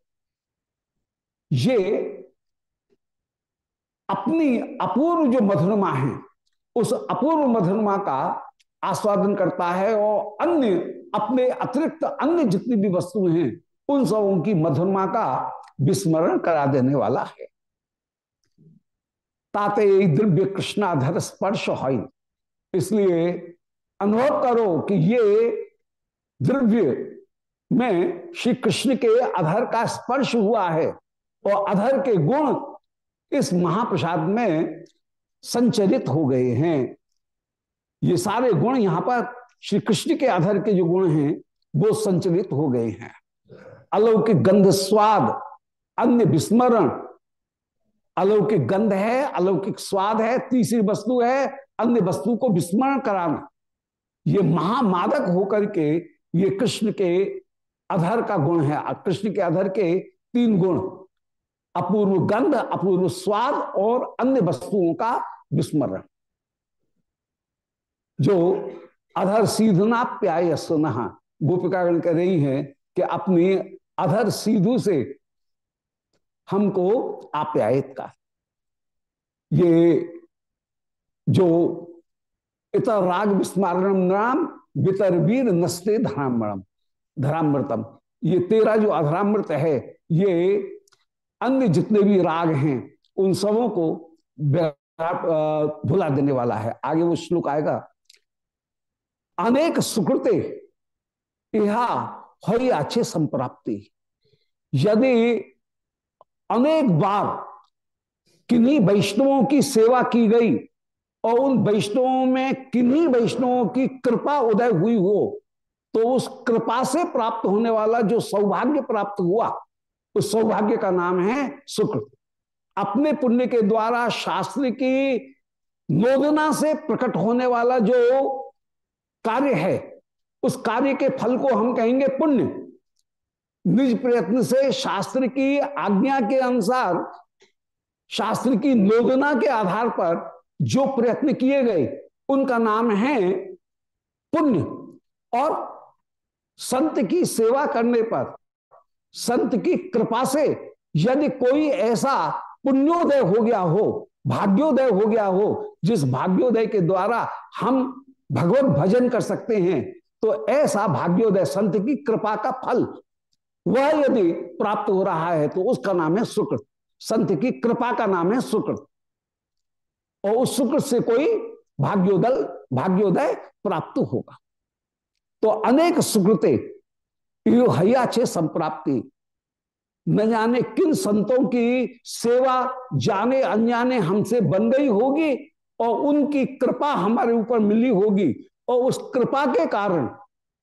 ये अपनी अपूर्व जो मधुरमा है, उस अपूर्व मधुरमा का आस्वादन करता है और अन्य, अपने अतिरिक्त अन्य जितनी भी वस्तुएँ हैं, उन सबों की मधुरमा का विस्मरण करा देने वाला है। ताते दिव्य कृष्णाधर स्पर्श हो इसलिए अनुभव करो कि ये द्रव्य में श्री कृष्ण के अधर का स्पर्श हुआ है और अधर के गुण इस महाप्रसाद में संचरित हो गए हैं। ये सारे गुण यहाँ पर श्री कृष्ण के अधर के जो गुण हैं, वो संचलित हो गए हैं। अलौकिक गंध स्वाद अन्य विस्मरण। अलौकिक गंध है, अलौकिक स्वाद है, तीसरी वस्तु है, अन्य वस्तु को विस्मरण कराना। ये महामादक होकर के, ये कृष्ण के अधर का गुण है। कृष्ण के अधर के तीन गुण, अपूर्व गंध, अपूर्व स्वाद और अन्य वस्तुओं का विस्मरण। जो अधर सीधना प्याय सुना गोपिकागण कह रही है कि अपने अधर सीधु से हमको आप्यायित का ये जो इतर राग विस्मारणम नाम वितरवीर नस्ते धरामृतम धरामृतम। ये तेरा जो अधरामृत है, ये अन्य जितने भी राग हैं, उन सबों को भुला देने वाला है। आगे वो श्लोक आएगा, अनेक सुकृते यहा हई अच्छे संप्राप्ति। यदि अनेक बार किन्हीं वैष्णवों की सेवा की गई और उन वैष्णवों में किन्हीं वैष्णवों की कृपा उदय हुई हो तो उस कृपा से प्राप्त होने वाला जो सौभाग्य प्राप्त हुआ, उस सौभाग्य का नाम है शुक्र। अपने पुण्य के द्वारा शास्त्र की नोदना से प्रकट होने वाला जो कार्य है, उस कार्य के फल को हम कहेंगे पुण्य। निज प्रयत्न से शास्त्र की आज्ञा के अनुसार, शास्त्र की नोदना के आधार पर जो प्रयत्न किए गए, उनका नाम है पुण्य। और संत की सेवा करने पर, संत की कृपा से यदि कोई ऐसा पुण्योदय हो गया हो, भाग्योदय हो गया हो, जिस भाग्योदय के द्वारा हम भगवत भजन कर सकते हैं तो ऐसा भाग्योदय संत की कृपा का फल वह यदि प्राप्त हो रहा है तो उसका नाम है सुकृत संत की कृपा का नाम है सुकृत और उस सुकृत से कोई भाग्योदय भाग्योदय प्राप्त होगा। तो अनेक सुकृते हयाचे संप्राप्ति। न जाने किन संतों की सेवा, जाने अनजाने हमसे बन गई होगी और उनकी कृपा हमारे ऊपर मिली होगी। और उस कृपा के कारण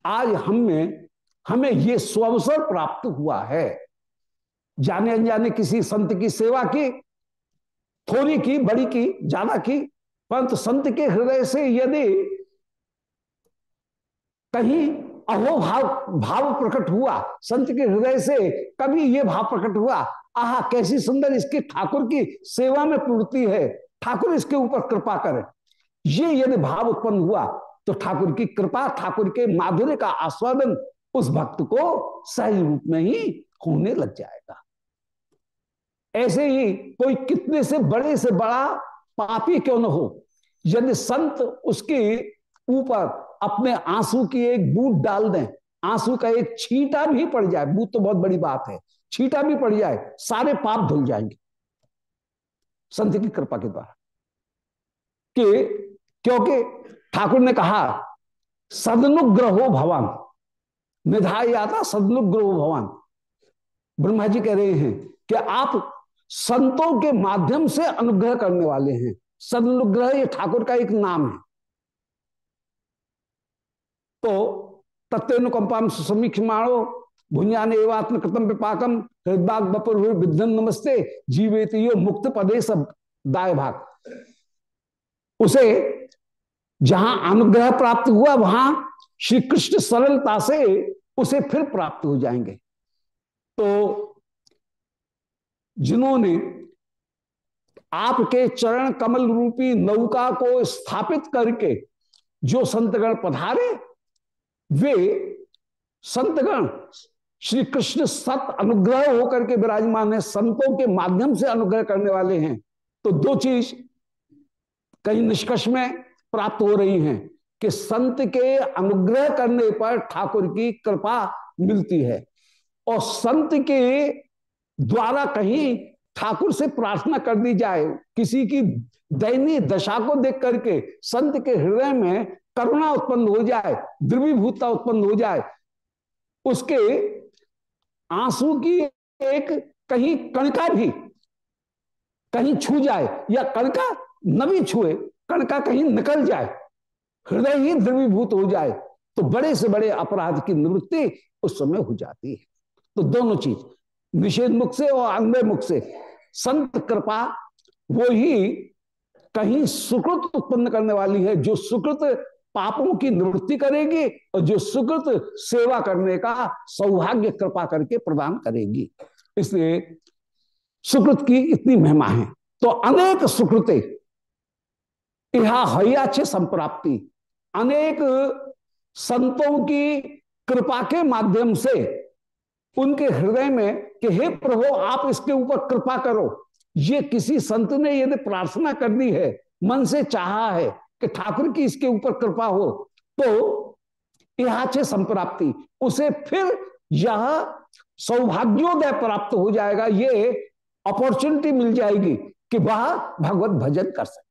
आज हमें हमें ये स्वअवसर प्राप्त हुआ है। जाने अनजाने किसी संत की सेवा की, थोड़ी की, बड़ी की, ज़्यादा की, परंतु संत के हृदय से यदि कहीं अहो भाव भाव प्रकट हुआ, संत के हृदय से कभी ये भाव प्रकट हुआ, आह, कैसी सुंदर इसकी ठाकुर की सेवा में पूर्ति है, ठाकुर इसके ऊपर कृपा करे। ये यदि भाव उत्पन्न हुआ तो ठाकुर की कृपा, ठाकुर के माधुर्य का आस्वादन उस भक्त को सही रूप में ही होने लग जाएगा। ऐसे ही कोई कितने से बड़े से बड़ा पापी क्यों न हो, यदि संत उसके ऊपर अपने आँसू की एक बूट डाल दें, आँसू का एक छींटा भी पड़ जाए बूट तो बहुत बड़ी बात है, छींटा भी पड़ जाए, सारे पाप धुल जाएँगे। संत की कृपा के द्वारा। कि क्योंकि ठाकुर ने कहा, सदनुग्रहो भवन। निधाय आता सदनुग्रहो भवन ब्रह्मा जी कह रहे हैं कि आप संतों के माध्यम से अनुग्रह करने वाले हैं। सदनुग्रह ये ठाकुर का एक नाम है। तो तत्वेनुकंपाम सुसमीक्षमाणो भुंजान एवात्म कृतम विपाकम हृदबाग बपुर विद्धन नमस्ते, जीवेत यो मुक्त पदेश दाय भाग। उसे जहाँ अनुग्रह प्राप्त हुआ, वहाँ श्री कृष्ण सरलता से उसे फिर प्राप्त हो जाएँगे। तो जिन्होंने आपके चरण कमल रूपी नौका को स्थापित करके जो संतगण पधारे, वे संतगण श्री कृष्ण सत अनुग्रह होकर के विराजमान है, संतों के माध्यम से अनुग्रह करने वाले हैं। तो दो चीज़ कहीं निष्कर्ष में प्राप्त हो रही हैं। कि संत के अनुग्रह करने पर ठाकुर की कृपा मिलती है। और संत के द्वारा कहीं ठाकुर से प्रार्थना कर दी जाए, किसी की दैनीय दशा को देख करके संत के हृदय में करुणा उत्पन्न हो जाए, द्रवीभूतता उत्पन्न हो जाए, उसके आँसू की एक कहीं कणका भी कहीं छू जाए या कणका न भी छुए, कणका कहीं निकल जाए हृदय ही द्रवीभूत हो जाए तो बड़े से बड़े अपराध की निवृत्ति उस समय हो जाती है। तो दोनों चीज़, निषेध मुख से और अन्वय मुख से, संत कृपा वो ही कहीं सुकृत उत्पन्न करने वाली है, जो सुकृत पापों की निवृत्ति करेगी और जो सुकृत सेवा करने का सौभाग्य कृपा करके प्रदान करेगी। इसलिए सुकृत की इतनी महिमा है। तो अनेक सुकृते यहा हयाचे संप्राप्ति अनेक संतों की कृपा के माध्यम से उनके हृदय में कि हे प्रभु, आप इसके ऊपर कृपा करो। ये किसी संत ने यदि प्रार्थना कर दी है, मन से चाहा है कि ठाकुर की इसके ऊपर कृपा हो तो यह संप्राप्ति, उसे फिर यह सौभाग्योदय प्राप्त हो जाएगा। ये अपॉर्चुनिटी मिल जाएगी कि वह भगवत भजन कर सके।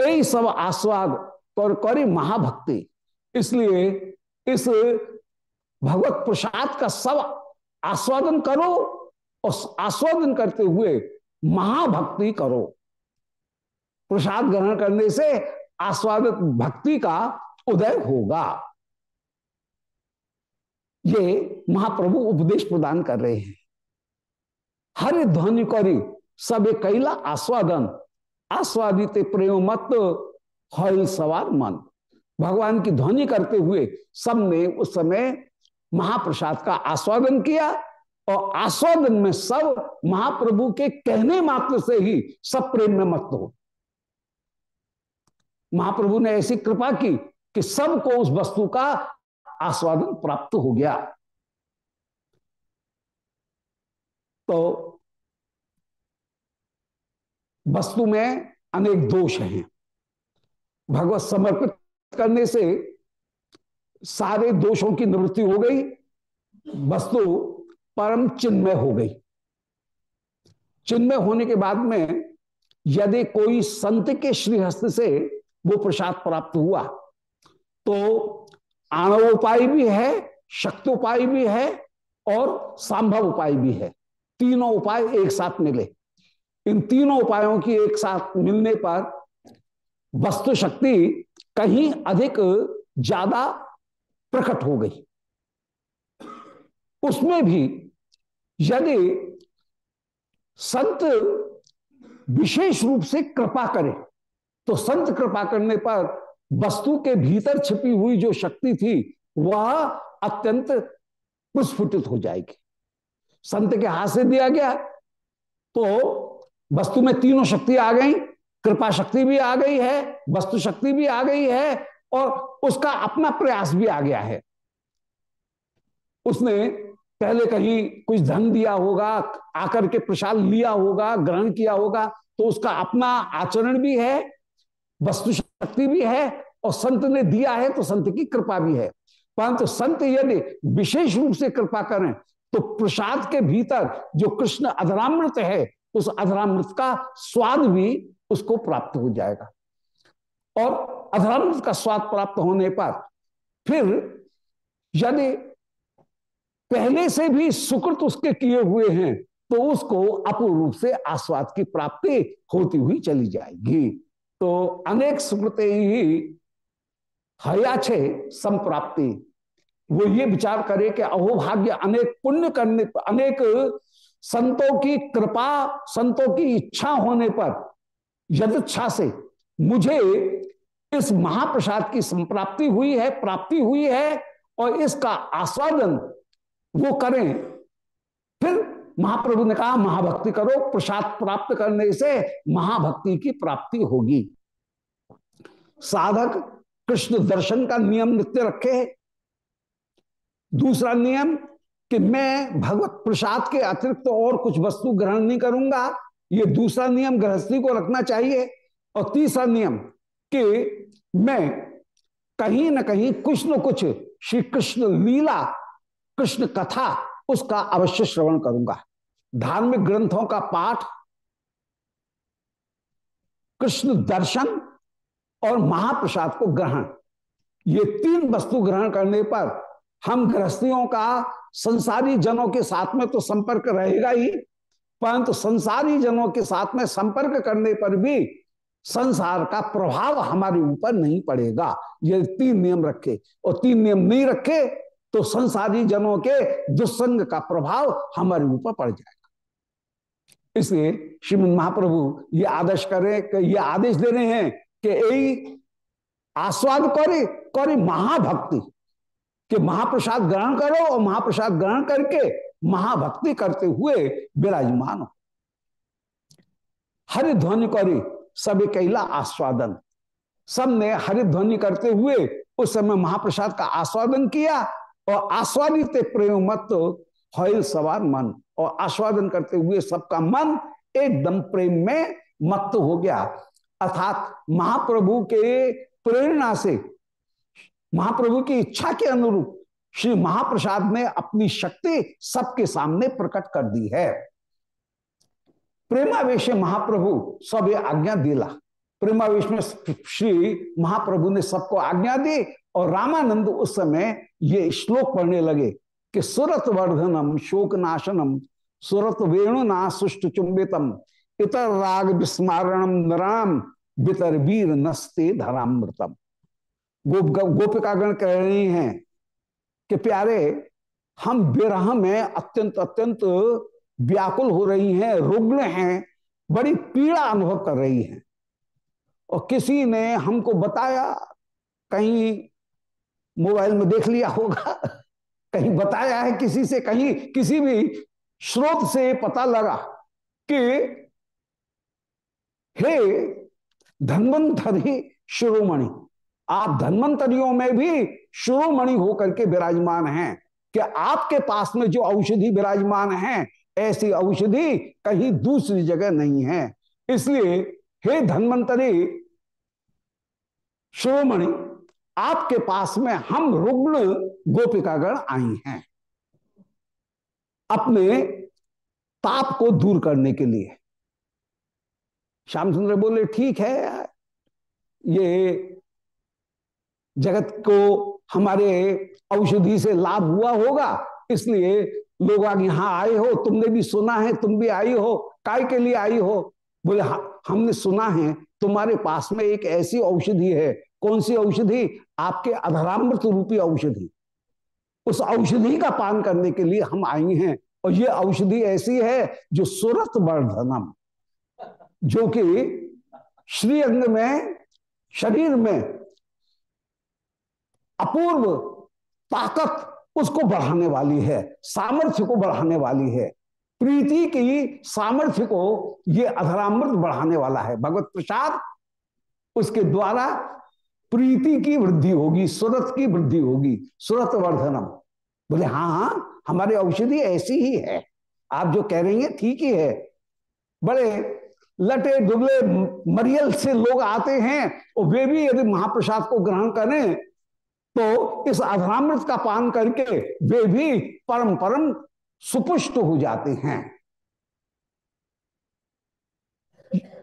यही सब आस्वाद कर, करी महाभक्ति। इसलिए इस भगवत प्रसाद का सब आस्वादन करो और आस्वादन करते हुए महाभक्ति करो। प्रसाद ग्रहण करने से आस्वादित भक्ति का उदय होगा। ये महाप्रभु उपदेश प्रदान कर रहे हैं। हर ध्वनि करी, सब कैला आस्वादन आस्वादित प्रेम मत हल सवार मन। भगवान की ध्वनि करते हुए सबने उस समय महाप्रसाद का आस्वादन किया और आस्वादन में सब महाप्रभु के कहने मात्र से ही सब प्रेम में मत हो। महाप्रभु ने ऐसी कृपा की कि सबको उस वस्तु का आस्वादन प्राप्त हो गया। तो वस्तु में अनेक दोष हैं। भगवत समर्पित करने से सारे दोषों की निवृत्ति हो गई, वस्तु परम चिन्मय हो गई। चिन्मय होने के बाद में यदि कोई संत के श्रीहस्त से वो प्रसाद प्राप्त हुआ तो आणव उपाय भी है शक्ति उपाय भी है और संभव उपाय भी है। तीनों उपाय एक साथ मिले। इन तीनों उपायों की एक साथ मिलने पर वस्तु शक्ति कहीं अधिक ज़्यादा प्रकट हो गई। उसमें भी यदि संत विशेष रूप से कृपा करे तो संत कृपा करने पर वस्तु के भीतर छिपी हुई जो शक्ति थी, वह अत्यंत प्रस्फुटित हो जाएगी। संत के हाथ से दिया गया तो वस्तु में तीनों शक्ति आ गई, कृपा शक्ति भी आ गई है, वस्तु शक्ति भी आ गई है, और उसका अपना प्रयास भी आ गया है। उसने पहले कहीं कुछ धन दिया होगा, आकर के प्रसाद लिया होगा, ग्रहण किया होगा तो उसका अपना आचरण भी है, वस्तु शक्ति भी है, और संत ने दिया है तो संत की कृपा भी है। परंतु संत यदि विशेष रूप से कृपा करें तो प्रसाद के भीतर जो कृष्ण अधरामृत है उस अधरामृत का स्वाद भी उसको प्राप्त हो जाएगा। और अधरामृत का स्वाद प्राप्त होने पर फिर यदि पहले से भी सुकृत उसके किए हुए हैं तो उसको अपूर्ण रूप से आस्वाद की प्राप्ति होती हुई चली जाएगी। तो अनेक सुकृत ही हयाछे संप्राप्ति। वो ये विचार करे कि अहोभाग्य अनेक पुण्य करने, अनेक संतों की कृपा, संतों की इच्छा होने पर यदच्छा से मुझे इस महाप्रसाद की संप्राप्ति हुई है, प्राप्ति हुई है, और इसका आस्वादन वो करें। फिर महाप्रभु ने कहा, महाभक्ति करो, प्रसाद प्राप्त करने से महाभक्ति की प्राप्ति होगी। साधक कृष्ण दर्शन का नियम नित्य रखे दूसरा नियम कि मैं भगवत प्रसाद के अतिरिक्त तो और कुछ वस्तु ग्रहण नहीं करूँगा। ये दूसरा नियम गृहस्थी को रखना चाहिए। और तीसरा नियम कि मैं कहीं ना कहीं कुछ न कुछ श्री कृष्ण लीला, कृष्ण कथा उसका अवश्य श्रवण करूँगा। धार्मिक ग्रंथों का पाठ, कृष्ण दर्शन और महाप्रसाद को ग्रहण, ये तीन वस्तु ग्रहण करने पर हम गृहस्थियों का संसारी जनों के साथ में तो संपर्क रहेगा ही, परंतु संसारी जनों के साथ में संपर्क करने पर भी संसार का प्रभाव हमारे ऊपर नहीं पड़ेगा। ये तीन नियम रखे, और तीन नियम नहीं रखे तो संसारी जनों के दुस्संग का प्रभाव हमारे ऊपर पड़ जाएगा। इसलिए श्रीमद महाप्रभु ये आदेश करें ये आदेश दे रहे हैं कि यही आस्वाद करे करे महाभक्ति। कि महाप्रसाद ग्रहण करो और महाप्रसाद ग्रहण करके महाभक्ति करते हुए विराजमान हो। हरिध्वनि करे सभी कैला आस्वादन। सबने हरिध्वनि करते हुए उस समय महाप्रसाद का आस्वादन किया और आस्वादित प्रेम मत हॉल सवार मन। और आस्वादन करते हुए सबका मन एकदम प्रेम में मत हो गया। अर्थात महाप्रभु के प्रेरणा से महाप्रभु की इच्छा के अनुरूप श्री महाप्रसाद ने अपनी शक्ति सबके सामने प्रकट कर दी है। प्रेमावेश महाप्रभु सब आज्ञा दिला। प्रेमावेश में श्री महाप्रभु ने सबको आज्ञा दी और रामानंद उस समय ये श्लोक पढ़ने लगे कि सुरत वर्धनम शोक नाशनम सुरत वेणुना सुष्ट चुंबितम इतर राग विस्मारणम नराम बितर वीर नस्ते धरामृतम। गोप गोपिकागण कह रहे हैं कि प्यारे, हम विरह में अत्यंत अत्यंत व्याकुल हो रही हैं, रुग्ण हैं, बड़ी पीड़ा अनुभव कर रही हैं। और किसी ने हमको बताया, कहीं मोबाइल में देख लिया होगा, कहीं बताया है किसी से, कहीं किसी भी स्रोत से पता लगा कि, हे धन्वंतरी शिरोमणि आप धन्वंतरियों में भी शिरोमणि होकर के विराजमान हैं। कि आपके पास में जो औषधि विराजमान है, ऐसी औषधि कहीं दूसरी जगह नहीं है। इसलिए, हे धन्वंतरी, शिरोमणि, आपके पास में हम रुग्ण गोपिकागण आई हैं। अपने ताप को दूर करने के लिए। श्यामचंद्र बोले, ठीक है, ये जगत को हमारे औषधि से लाभ हुआ होगा, इसलिए लोग आगे यहाँ आए हो, तुमने भी सुना है, तुम भी आई हो, काय के लिए आई हो? बोले हमने सुना है, तुम्हारे पास में एक ऐसी औषधि है। कौन सी औषधि? आपके अधरामृत रूपी औषधि। उस औषधि का पान करने के लिए हम आई हैं, और ये औषधि ऐसी है जो सुरत वर्धनम जो कि श्री अंग में, शरीर में अपूर्व ताकत उसको बढ़ाने वाली है, सामर्थ्य को बढ़ाने वाली है। प्रीति की सामर्थ्य को ये अधरामृत बढ़ाने वाला है। भगवत प्रसाद, उसके द्वारा प्रीति की वृद्धि होगी, सुरत की वृद्धि होगी सुरत वर्धनम बोले हाँ हाँ हमारी औषधि ऐसी ही है। आप जो कह रही हैं, ठीक ही है। बड़े लटे दुबले मरियल से लोग आते हैं, और वे भी यदि महाप्रसाद को ग्रहण करें तो इस अधरामृत का पान करके वे भी परम परम सुपुष्ट हो जाते हैं।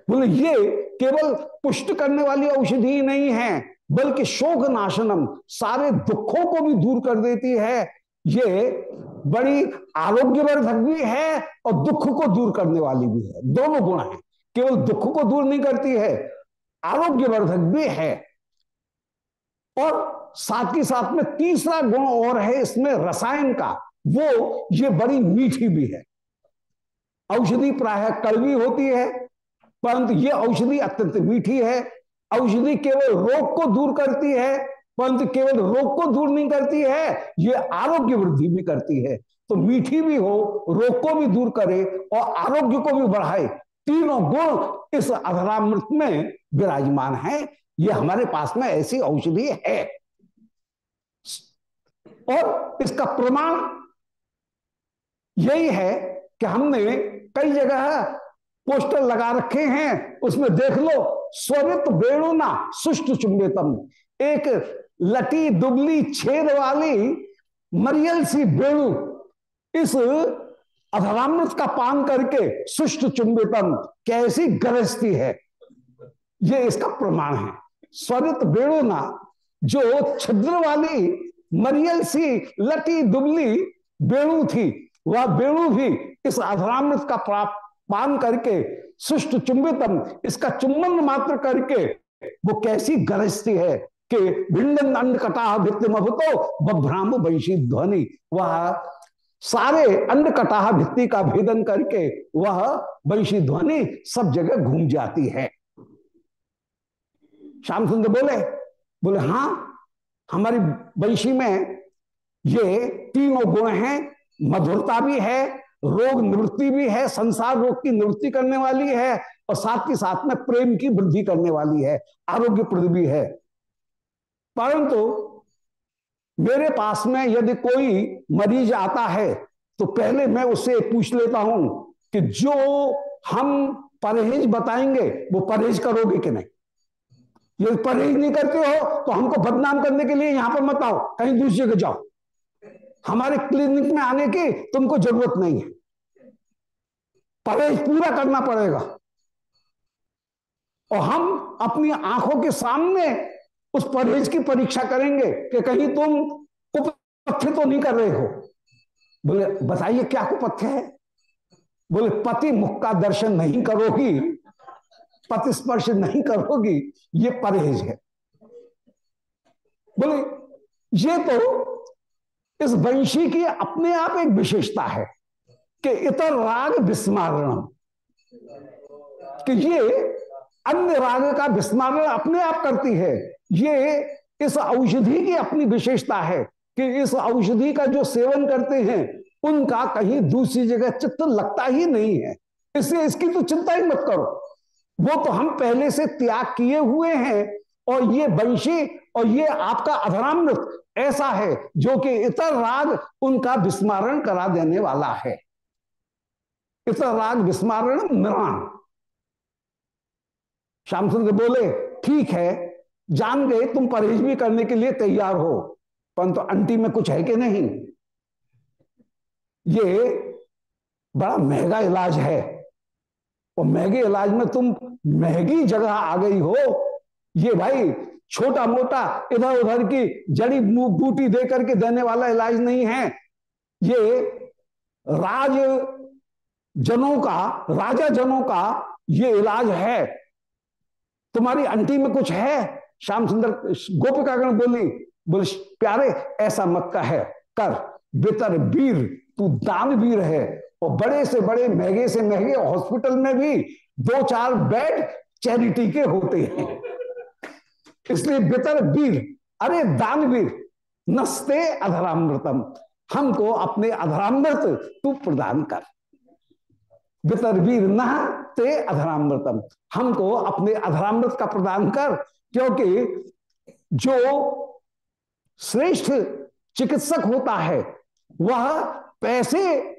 बोले, ये केवल पुष्ट करने वाली औषधि नहीं है, बल्कि शोक नाशनम सारे दुखों को भी दूर कर देती है। ये बड़ी आरोग्यवर्धक भी है और दुख को दूर करने वाली भी है। दोनों गुण है, केवल दुख को दूर नहीं करती है आरोग्यवर्धक भी है। और साथ ही साथ में तीसरा गुण और है इसमें रसायन का, वो ये बड़ी मीठी भी है। औषधि प्राय कड़वी होती है, परंतु ये औषधि अत्यंत मीठी है। औषधि केवल रोग को दूर करती है, परंतु केवल रोग को दूर नहीं करती है, ये आरोग्य वृद्धि भी करती है। तो मीठी भी हो, रोग को भी दूर करे और आरोग्य को भी बढ़ाए, तीनों गुण इस अधरामृत में विराजमान है। ये हमारे पास में ऐसी औषधि है। और इसका प्रमाण यही है कि हमने कई जगह पोस्टर लगा रखे हैं, उसमें देख लो, स्वरित वेणुना सुष्ट चुंबितम एक लटी दुबली छेद वाली मरियल सी वेणु, इस अधरामृत का पान करके सुष्ट चुंबितम कैसी गरजती है? ये इसका प्रमाण है। स्वरित वेणुना जो छिद्र वाली मरियल सी लटी दुबली बेणु थी। वह बेणु भी इस अधरामृत का पान करके सुष्ट चुंबितम, इसका चुम्बन मात्र करके वो कैसी गरजती है कि भिंडन अंड कटा भित्ति मभुतो बभ्राम वंशी ध्वनि। वह सारे अंड कटाह भित्ति का भेदन करके वह वंशी ध्वनि सब जगह घूम जाती है। श्याम सुंदर बोले बोले हाँ हमारी वंशी में ये तीनों गुण हैं। मधुरता भी है, रोग निवृत्ति भी है, संसार रोग की निवृत्ति करने वाली है और साथ के साथ में प्रेम की वृद्धि करने वाली है आरोग्य प्रद भी है। परंतु मेरे पास में यदि कोई मरीज़ आता है तो पहले मैं उससे पूछ लेता हूँ कि जो हम परहेज बताएँगे, वो परहेज करोगे कि नहीं? यदि परहेज नहीं करते हो तो हमको बदनाम करने के लिए यहाँ पर मत आओ, कहीं दूसरी जगह जाओ। हमारे क्लिनिक में आने की तुमको ज़रूरत नहीं है। परहेज पूरा करना पड़ेगा। और हम अपनी आँखों के सामने उस परहेज की परीक्षा करेंगे कि कहीं तुम कुपथ्य तो नहीं कर रहे हो। बोले, बताइए क्या कुपथ्य है? बोले, पति मुख का दर्शन नहीं करोगी पति स्पर्श नहीं करोगी, ये परहेज है। बोले, ये तो इस वंशी की अपने आप एक विशेषता है कि इतर राग विस्मारण कि ये अन्य राग का विस्मारण अपने आप करती है। ये इस औषधि की अपनी विशेषता है कि इस औषधि का जो सेवन करते हैं, उनका कहीं दूसरी जगह चित्त लगता ही नहीं है। इसलिए इसकी तो चिंता ही मत करो। वो तो हम पहले से त्याग किए हुए हैं, और ये वंशी, और ये आपका अधरामृत ऐसा है जो कि इतर राग उनका विस्मारण करा देने वाला है। इतर राग विस्मारण निराण। श्याम सुंदर बोले, ठीक है, जान गए, तुम परहेज भी करने के लिए तैयार हो, परंतु तो अंटी में कुछ है कि नहीं? ये बड़ा महँगा इलाज है। और महँगे इलाज में तुम महँगी जगह आ गई हो। ये भाई छोटा मोटा इधर उधर की जड़ी बूटी दे करके देने वाला इलाज नहीं है। ये राज जनों का, राजा जनों का ये इलाज है। तुम्हारी अंटी में कुछ है? श्याम सुंदर, गोपिकागण बोली, बोले, प्यारे, ऐसा मत का है कर, बेतर वीर, तू दान वीर है। और बड़े से बड़े, महँगे से महँगे हॉस्पिटल में भी दो चार बेड चैरिटी के होते हैं। इसलिए बेतर वीर, अरे दानवीर नस्ते अधरामृतम, हमको अपने अधरामृत तू प्रदान कर। बितर वीर न ते अधरामृतम, हमको अपने अधरामृत का प्रदान कर, क्योंकि जो श्रेष्ठ चिकित्सक होता है, वह पैसे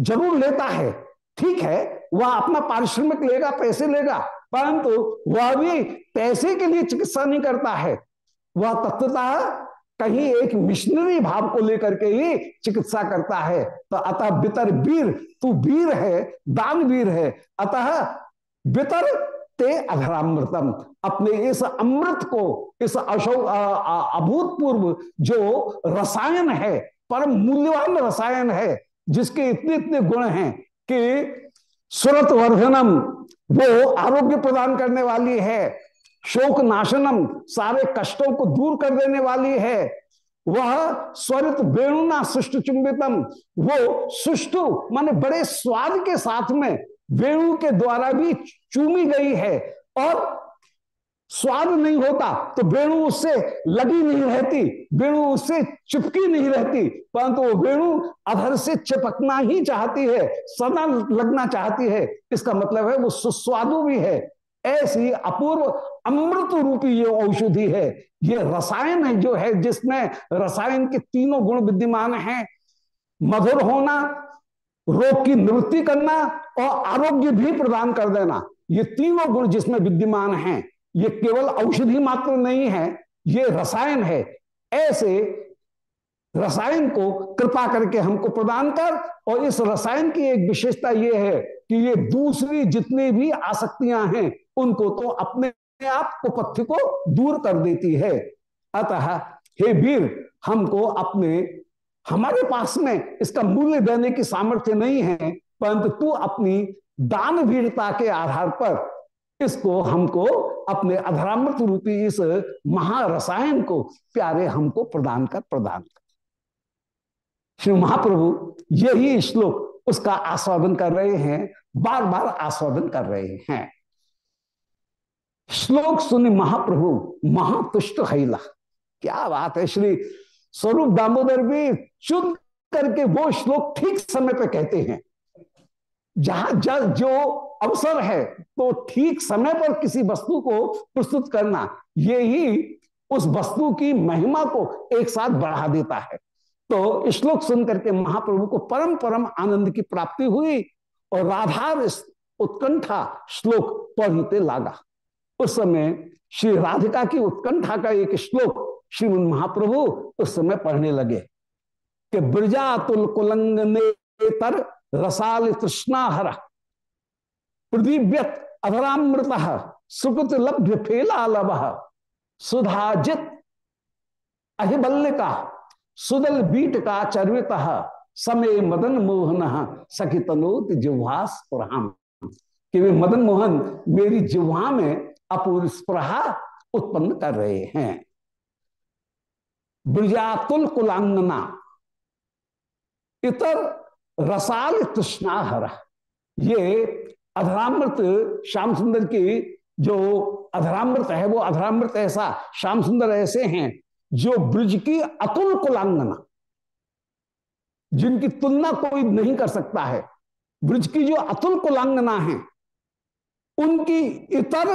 ज़रूर लेता है। ठीक है, वह अपना पारिश्रमिक लेगा, पैसे लेगा, परंतु वह भी पैसे के लिए चिकित्सा नहीं करता है। वह तत्वता कहीं एक मिशनरी भाव को लेकर के ही चिकित्सा करता है। तो अतः बितर वीर, तू वीर है दान वीर है। अतः बितर ते अघरामृतम। अपने इस अमृत को, इस अशो अभूतपूर्व जो रसायन है, परम मूल्यवान रसायन है जिसके इतने इतने गुण हैं कि सुरत वर्धनम वो आरोग्य प्रदान करने वाली है शोक नाशनम सारे कष्टों को दूर कर देने वाली है, वह स्वरित वेणुना सुष्ट चुंबितम, वो सुष्टु माने बड़े स्वाद के साथ में वेणु के द्वारा भी चूमी गई है, और स्वाद नहीं होता तो वेणु उससे लगी नहीं रहती वेणु उससे चिपकी नहीं रहती, परंतु वो वेणु अधर से चिपकना ही चाहती है, सदा लगना चाहती है। इसका मतलब है वो सुस्वादु भी है। ऐसी अपूर्व अमृत रूपी ये औषधि है। ये रसायन है जो है, जिसमें रसायन के तीनों गुण विद्यमान हैं। मधुर होना, रोग की निवृत्ति करना और आरोग्य भी प्रदान कर देना, ये तीनों गुण जिसमें विद्यमान हैं। ये केवल औषधि मात्र नहीं है, ये रसायन है। ऐसे रसायन को कृपा करके हमको प्रदान कर और इस रसायन की एक विशेषता ये है कि ये दूसरी जितनी भी आसक्तियाँ हैं, उनको तो अपने आप को पथ्य को दूर कर देती है। अतः, हे वीर, हमको अपने, हमारे पास में इसका मूल्य देने की सामर्थ्य नहीं है, परंतु तू अपनी दान वीरता के आधार पर इसको हमको अपने अधरामृत रूपी इस महारसायन को प्यारे हमको प्रदान कर प्रदान कर। श्री महाप्रभु, यही श्लोक उसका आस्वादन कर रहे हैं बार बार आस्वादन कर रहे हैं। श्लोक सुनी महाप्रभु, महातुष्ट हैला। क्या बात है, श्री स्वरूप दामोदर भी चुन करके वो श्लोक ठीक समय पे कहते हैं। जहाँ जब जो अवसर है तो ठीक समय पर किसी वस्तु को प्रस्तुत करना, ये ही उस वस्तु की महिमा को एक साथ बढ़ा देता है। तो श्लोक सुन करके महाप्रभु को परम परम आनंद की प्राप्ति हुई और राधार उत्कंठा श्लोक पढ़ते लागा। उस समय श्री राधिका की उत्कंठा का एक श्लोक श्री महाप्रभु उस समय पढ़ने लगे कि ब्रजातुल कुलंग नेतर रसाल तृष्णाहर प्रदीव्यत अधरामृत, सुकृत लभ्य फेला लभ सुधाजित अहिबल्लिका सुदल बीट का चर्वित। समय मदन मोहन सखितनोत जिह्वास प्रहाम कि वे मदन मोहन, मेरी जिह्वा में अपूर्व स्प्रहा उत्पन्न कर रहे हैं। ब्रजातुल कुलांगना, इतर रसाल तृष्णाहर ये अधरामृत श्याम सुंदर की जो अधरामृत है, वो अधरामृत ऐसा श्याम सुंदर ऐसे हैं जो ब्रज की अतुल कुलांगना, जिनकी तुलना कोई नहीं कर सकता है। ब्रज की जो अतुल कुलांगना है, उनकी इतर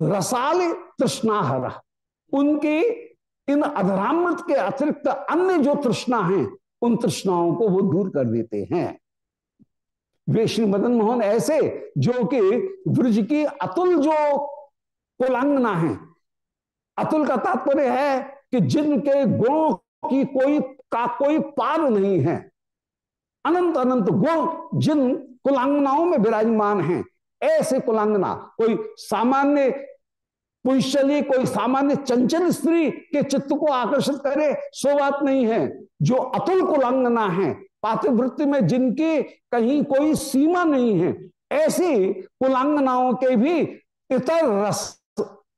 रसाल तृष्णाहर उनकी इन अधरामृत के अतिरिक्त अन्य जो तृष्णा हैं उन तृष्णाओं को वो दूर कर देते हैं। वे श्री मदन मोहन ऐसे जो कि ब्रज की अतुल जो कुलांगना है। अतुल का तात्पर्य है कि जिनके गुणों की कोई का कोई पार नहीं है। अनंत अनंत गुण जिन कुलांगनाओं में विराजमान हैं। ऐसे कुलांगना कोई सामान्य पुष्यली कोई सामान्य चंचल स्त्री के चित्त को आकर्षित करे, सो बात नहीं है। जो अतुल कुलांगना है, पातिवृत्ति में जिनकी कहीं कोई सीमा नहीं है, ऐसी कुलांगनाओं के भी इतर रस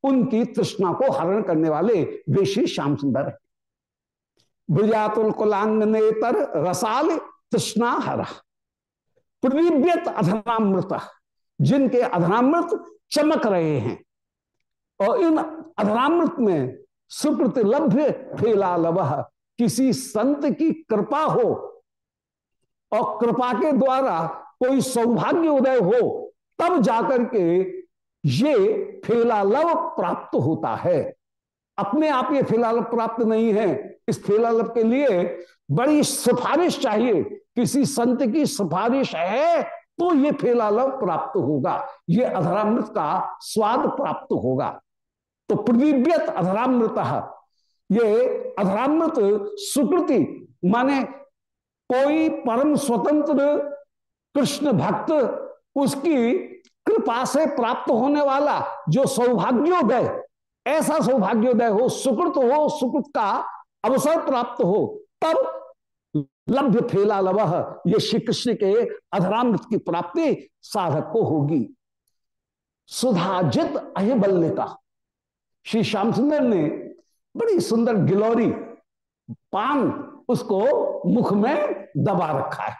उनकी तृष्णा को हरण करने वाले वे श्री श्याम सुंदर है। ब्रजातुल कुलांग नेतर रसाल तृष्णा हर। प्रदीव्यत अधरामृत। जिनके अधरामृत चमक रहे हैं और इन अधरामृत में लभ्य फेला लभ किसी संत की कृपा हो और कृपा के द्वारा कोई सौभाग्य उदय हो, तब जाकर के ये फेलालव प्राप्त होता है। अपने आप ये फेलालव प्राप्त नहीं है। इस फेलालव के लिए बड़ी सिफारिश चाहिए। किसी संत की सिफारिश है तो ये फेलालव प्राप्त होगा। ये अधरामृत का स्वाद प्राप्त होगा। तो प्रदीव्यत अधरामृत। ये अधरामृत सुकृति, माने कोई परम स्वतंत्र कृष्ण भक्त, उसकी कृपा से प्राप्त होने वाला जो सौभाग्योदय, ऐसा सौभाग्योदय हो, सुकृत हो, सुकृत का अवसर प्राप्त हो, तब लभ्य फेला लव ये श्री कृष्ण के अधरामृत की प्राप्ति साधक को होगी। सुधाजित अहिबल्य का। श्री श्याम सुंदर ने बड़ी सुंदर गिलौरी पान उसको मुख में दबा रखा है।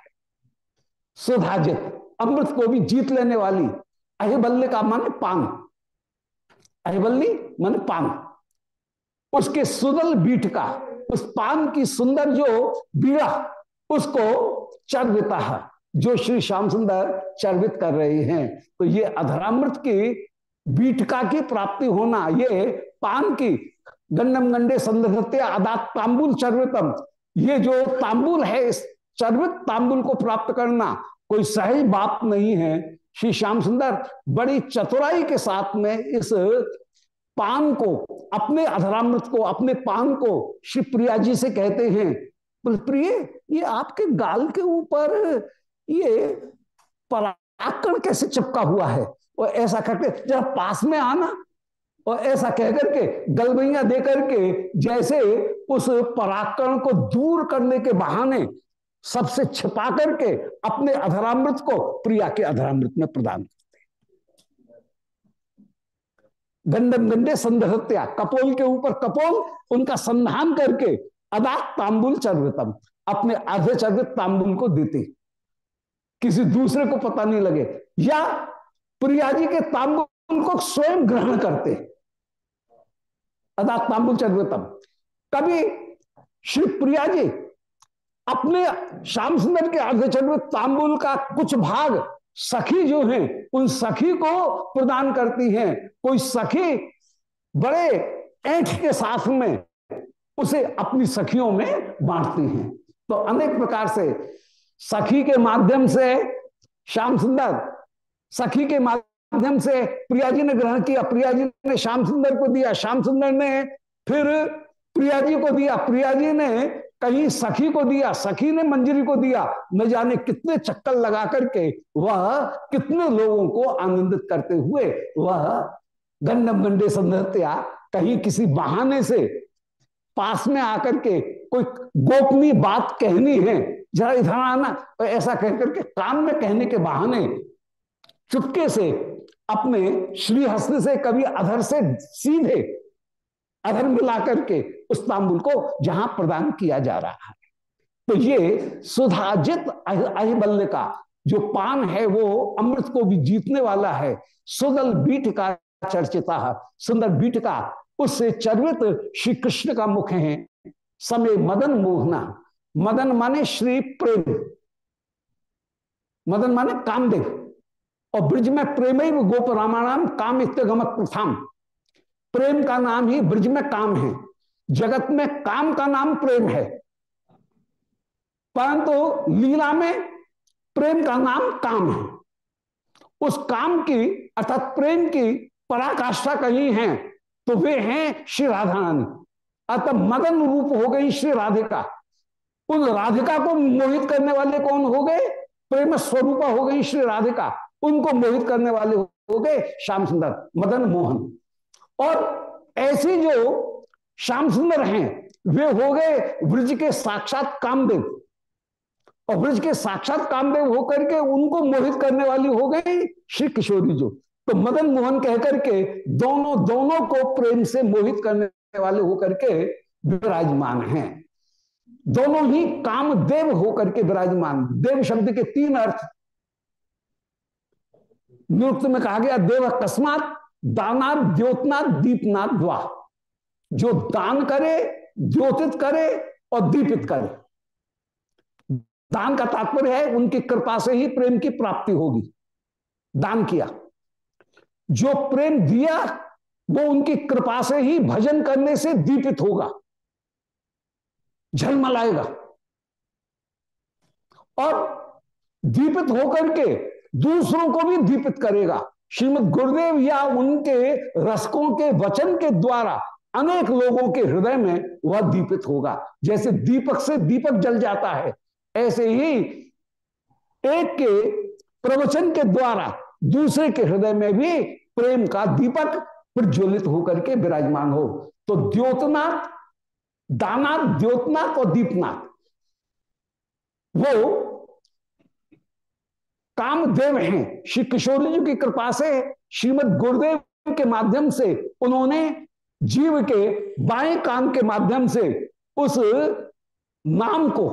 सुधाजित, अमृत को भी जीत लेने वाली अहिबल्य का माने पान। अहिबल्ली माने पान। उसके सुदल बीट का, उस पान की सुंदर जो बीड़ा, उसको चर देता है, जो श्री श्याम सुंदर चर्वित कर रहे हैं। तो ये अधरामृत की बीटका की प्राप्ति होना, ये पान की गंडम गंडे संदर्भत्य अदात तांबुल चर्वितम। ये जो तांबुल है, इस चर्वित तांबुल को प्राप्त करना कोई सही बात नहीं है। श्री श्याम सुंदर, बड़ी चतुराई के साथ में इस पान को, अपने अधरामृत को, अपने पान को श्री प्रिया जी से कहते हैं। प्रिय, ये आपके गाल के ऊपर ये पराकण कैसे चिपका हुआ है? और ऐसा करके जब पास में आना और ऐसा कह करके गलबैया दे करके जैसे उस पराक्रम को दूर करने के बहाने सबसे छिपा करके अपने अधरामृत को प्रिया के अधरामृत में प्रदान करते गंडम गंडे संदहत्या कपोल के ऊपर कपोल, उनका संधान करके अदा तांबुल चर्वितम, अपने आधे चर्वित तांबुल को देते किसी दूसरे को पता नहीं लगे, या प्रिया जी के तांबुल को स्वयं ग्रहण करते। अदा तांबुल चर्वितम कभी श्री प्रिया जी अपने श्याम सुंदर के अर्धचंद्र तांबुल का कुछ भाग सखी जो है, उन सखी को प्रदान करती हैं। कोई सखी बड़े ऐठ के साथ में उसे अपनी सखियों में बांटती हैं। तो अनेक प्रकार से सखी के माध्यम से श्याम सुंदर सखी के माध्यम से प्रिया जी ने ग्रहण किया। प्रिया जी ने श्याम सुंदर को दिया। श्याम सुंदर ने फिर प्रिया जी को दिया। प्रिया जी ने कहीं सखी को दिया। सखी ने मंजरी को दिया। न जाने कितने चक्कर लगा करके वह कितने लोगों को आनंदित करते हुए वह गंडम गंडे संध्या कहीं किसी बहाने से पास में आकर के कोई गोपनीय बात कहनी है। जरा इधर आना। ऐसा कहकर के कान में कहने के बहाने चुपके से, अपने श्री हस्त से कभी अधर से सीधे, अधर मिला करके उस तांबुल को जहाँ प्रदान किया जा रहा है। तो ये सुधाजित अहिबल्य का जो पान है, वो अमृत को भी जीतने वाला है। सुदल बीट का चर्चिता, सुंदर बीट का, उससे चर्वित श्री कृष्ण का मुख है। समय मदन मोहना, मदन माने श्री प्रेम, मदन माने कामदेव। और ब्रिज में प्रेम गोप रामाणाम काम इत्यगमत प्रथाम प्रेम का नाम ही ब्रिज में काम है। जगत में काम का नाम प्रेम है। परंतु लीला में प्रेम का नाम काम है। उस काम की, अर्थात प्रेम की पराकाष्ठा कहीं है तो वे हैं श्री राधा रानी अतः मदन रूप हो गई श्री राधिका। उन राधिका को मोहित करने वाले कौन हो गए? प्रेम स्वरूप हो गई श्री राधिका। उनको मोहित करने वाले हो गए श्याम सुंदर, मदन मोहन। और ऐसे जो श्याम सुंदर हैं, वे हो गए ब्रज के साक्षात कामदेव। और ब्रज के साक्षात कामदेव होकर के उनको मोहित करने वाली हो गई श्री किशोरी जो। तो मदन मोहन कहकर के दोनों दोनों को प्रेम से मोहित करने वाले होकर के विराजमान हैं। दोनों ही कामदेव होकर के विराजमान। देव शब्द के तीन अर्थ निरुक्त में कहा गया, देव अकस्मात दानाथ द्योतनाथ दीपनाथ द्वा। जो दान करे, द्योतित करे और दीपित करे। दान का तात्पर्य है, उनकी कृपा से ही प्रेम की प्राप्ति होगी। दान किया। जो प्रेम दिया, वो उनकी कृपा से ही भजन करने से दीपित होगा। झलमलाएगा और दीपित होकर के दूसरों को भी दीपित करेगा। श्रीमद गुरुदेव, या उनके रसकों के वचन के द्वारा अनेक लोगों के हृदय में वह दीपित होगा। जैसे दीपक से दीपक जल जाता है, ऐसे ही एक के प्रवचन के द्वारा दूसरे के हृदय में भी प्रेम का दीपक प्रज्वलित होकर के विराजमान हो। तो द्योतनाथ दानाथ द्योतनाथ और दीपनाथ, वो कामदेव हैं श्री किशोर जी की कृपा से, श्रीमद गुरुदेव के माध्यम से उन्होंने जीव के बाएँ कान के माध्यम से उस नाम को,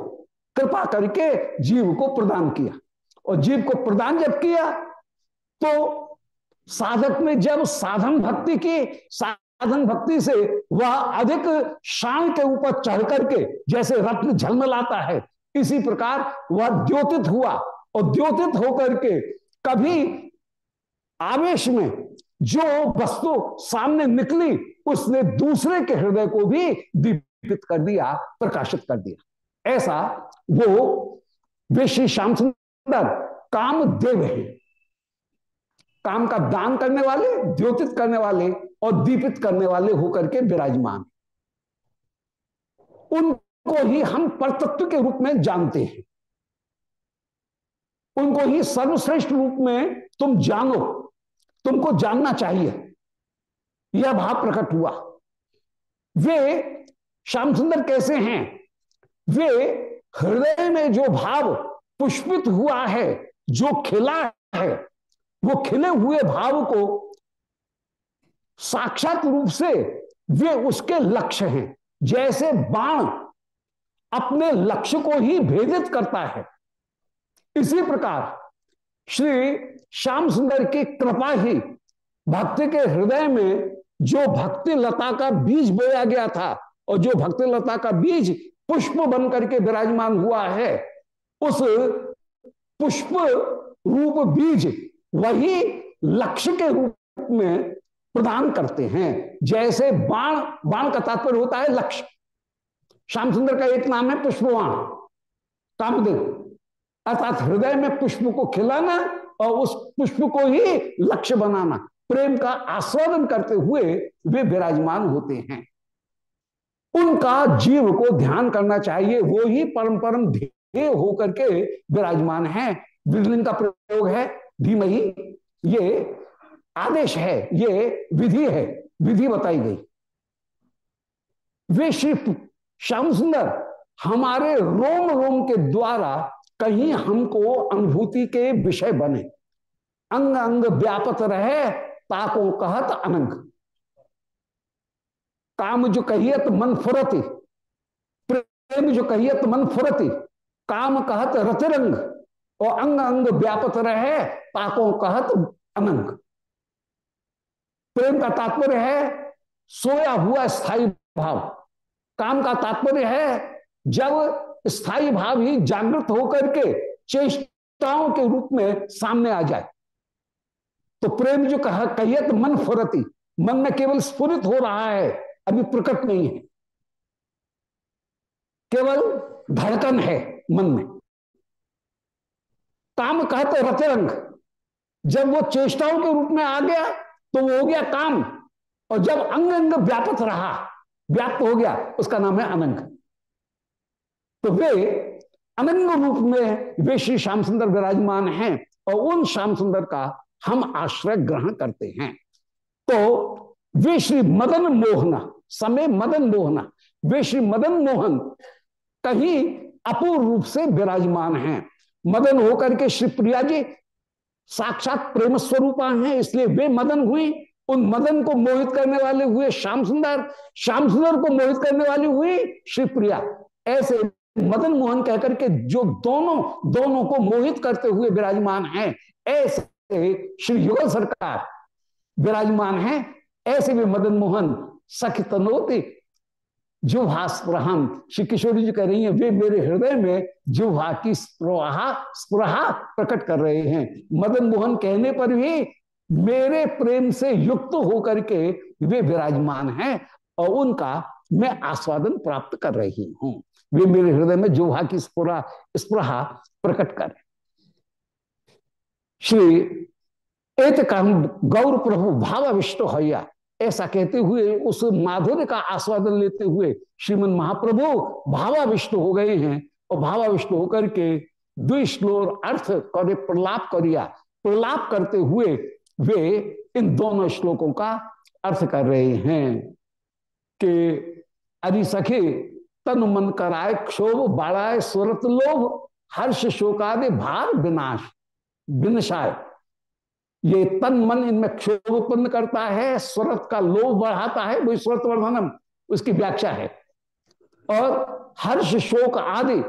कृपा करके जीव को प्रदान किया। और जीव को प्रदान जब किया तो साधक में जब साधन भक्ति की, साधन भक्ति से वह अधिक शान के ऊपर चढ़ करके जैसे रत्न झलमलाता है, इसी प्रकार वह द्योतित हुआ। और द्योतित होकर के कभी आवेश में जो वस्तु सामने निकली, उसने दूसरे के हृदय को भी दीपित कर दिया, प्रकाशित कर दिया। ऐसा वो वे श्री श्याम सुंदर काम देव है। काम का दान करने वाले द्योतित करने वाले और दीपित करने वाले होकर के विराजमान। उनको ही हम परतत्व के रूप में जानते हैं। उनको ही सर्वश्रेष्ठ रूप में तुम जानो, तुमको जानना चाहिए। यह भाव प्रकट हुआ। वे श्याम सुंदर कैसे हैं? वे हृदय में जो भाव पुष्पित हुआ है, जो खिला है, वो खिले हुए भाव को साक्षात रूप से वे उसके लक्ष्य हैं। जैसे बाण अपने लक्ष्य को ही भेदित करता है इसी प्रकार श्री श्याम सुंदर की कृपा ही भक्ति के हृदय में जो भक्ति लता का बीज बोया गया था और जो भक्ति लता का बीज पुष्प बन करके विराजमान हुआ है, उस पुष्प रूप बीज वही लक्ष्य के रूप में प्रदान करते हैं। जैसे बाण बाण का तात्पर्य होता है लक्ष्य। श्याम सुंदर का एक नाम है पुष्पवाण। कामदेव। अर्थात हृदय में पुष्प को खिलाना और उस पुष्प को ही लक्ष्य बनाना। प्रेम का आस्वादन करते हुए वे विराजमान होते हैं। उनका जीव को ध्यान करना चाहिए, वो ही परम परम ध्येय होकर के विराजमान है। विलिंग का प्रयोग है, धीमही, ये आदेश है, ये विधि है, विधि बताई गई। वे श्री श्याम सुंदर हमारे रोम रोम के द्वारा कहीं हमको अनुभूति के विषय बने। अंग अंग व्यापत रहे ताको कहत अनंग। काम जो कहियत मन फुरती, प्रेम जो कहियत मन फुरती, काम कहत रतिरंग, और अंग अंग व्यापत रहे ताको कहत अनंग। प्रेम का तात्पर्य है, सोया हुआ स्थायी भाव। काम का तात्पर्य है, जब स्थायी भाव ही जागृत होकर के चेष्टाओं के रूप में सामने आ जाए। तो प्रेम जो कहा कहिए तो मन फुरती, मन में केवल स्फुरित हो रहा है, अभी प्रकट नहीं है। केवल धड़कन है मन में। काम कहते रतरंग जब वो चेष्टाओं के रूप में आ गया तो वो हो गया काम। और जब अंग अंग व्यापक रहा, व्याप्त हो गया, उसका नाम है अनंग। तो वे अनंग रूप में वे श्री श्याम सुंदर विराजमान हैं और उन श्याम सुंदर का हम आश्रय ग्रहण करते हैं। तो वे श्री मदन मोहना, समय मदन मोहना, वे श्री मदन मोहन कहीं अपूर्व रूप से विराजमान हैं। मदन होकर के श्री प्रिया जी साक्षात प्रेम स्वरूपा हैं, इसलिए वे मदन हुई। उन मदन को मोहित करने वाले हुए श्याम सुंदर श्याम सुंदर को मोहित करने वाली हुई श्री प्रिया। ऐसे मदन मोहन कहकर के जो दोनों दोनों को मोहित करते हुए विराजमान हैं, ऐसे श्री युगल सरकार विराजमान हैं, ऐसे भी मदन मोहन, सख तनोति जुहा स्प्रहम श्री किशोरी जी कह रही हैं, वे मेरे हृदय में जुहा की स्प्रहा स्प्रहा प्रकट कर रहे हैं। मदन मोहन कहने पर भी मेरे प्रेम से युक्त होकर के वे विराजमान हैं और उनका मैं आस्वादन प्राप्त कर रही हूँ। वे मेरे हृदय में जोहा की स्पुरा स्पुरा प्रकट कर। श्री एत गौर प्रभु भावाविष्ट होया ऐसा कहते हुए, उस माधुर्य का आस्वादन लेते हुए श्रीमन महाप्रभु भावाविष्ट हो गए हैं और भावाविष्ट होकर के द्विश्लोर अर्थ करे, प्रलाप करिया। प्रलाप करते हुए वे इन दोनों श्लोकों का अर्थ कर रहे हैं कि, अरे सखे तन मन कराए क्षोभ बाढ़ाए सुरत लोभ, हर्ष शोकादि भार विनाश, विनशाय। ये तन मन इनमें क्षोभ उत्पन्न करता है स्वरत का लोभ बढ़ाता है, वही स्वरत वर्धनम उसकी व्याख्या है। और हर्ष शोक आदि,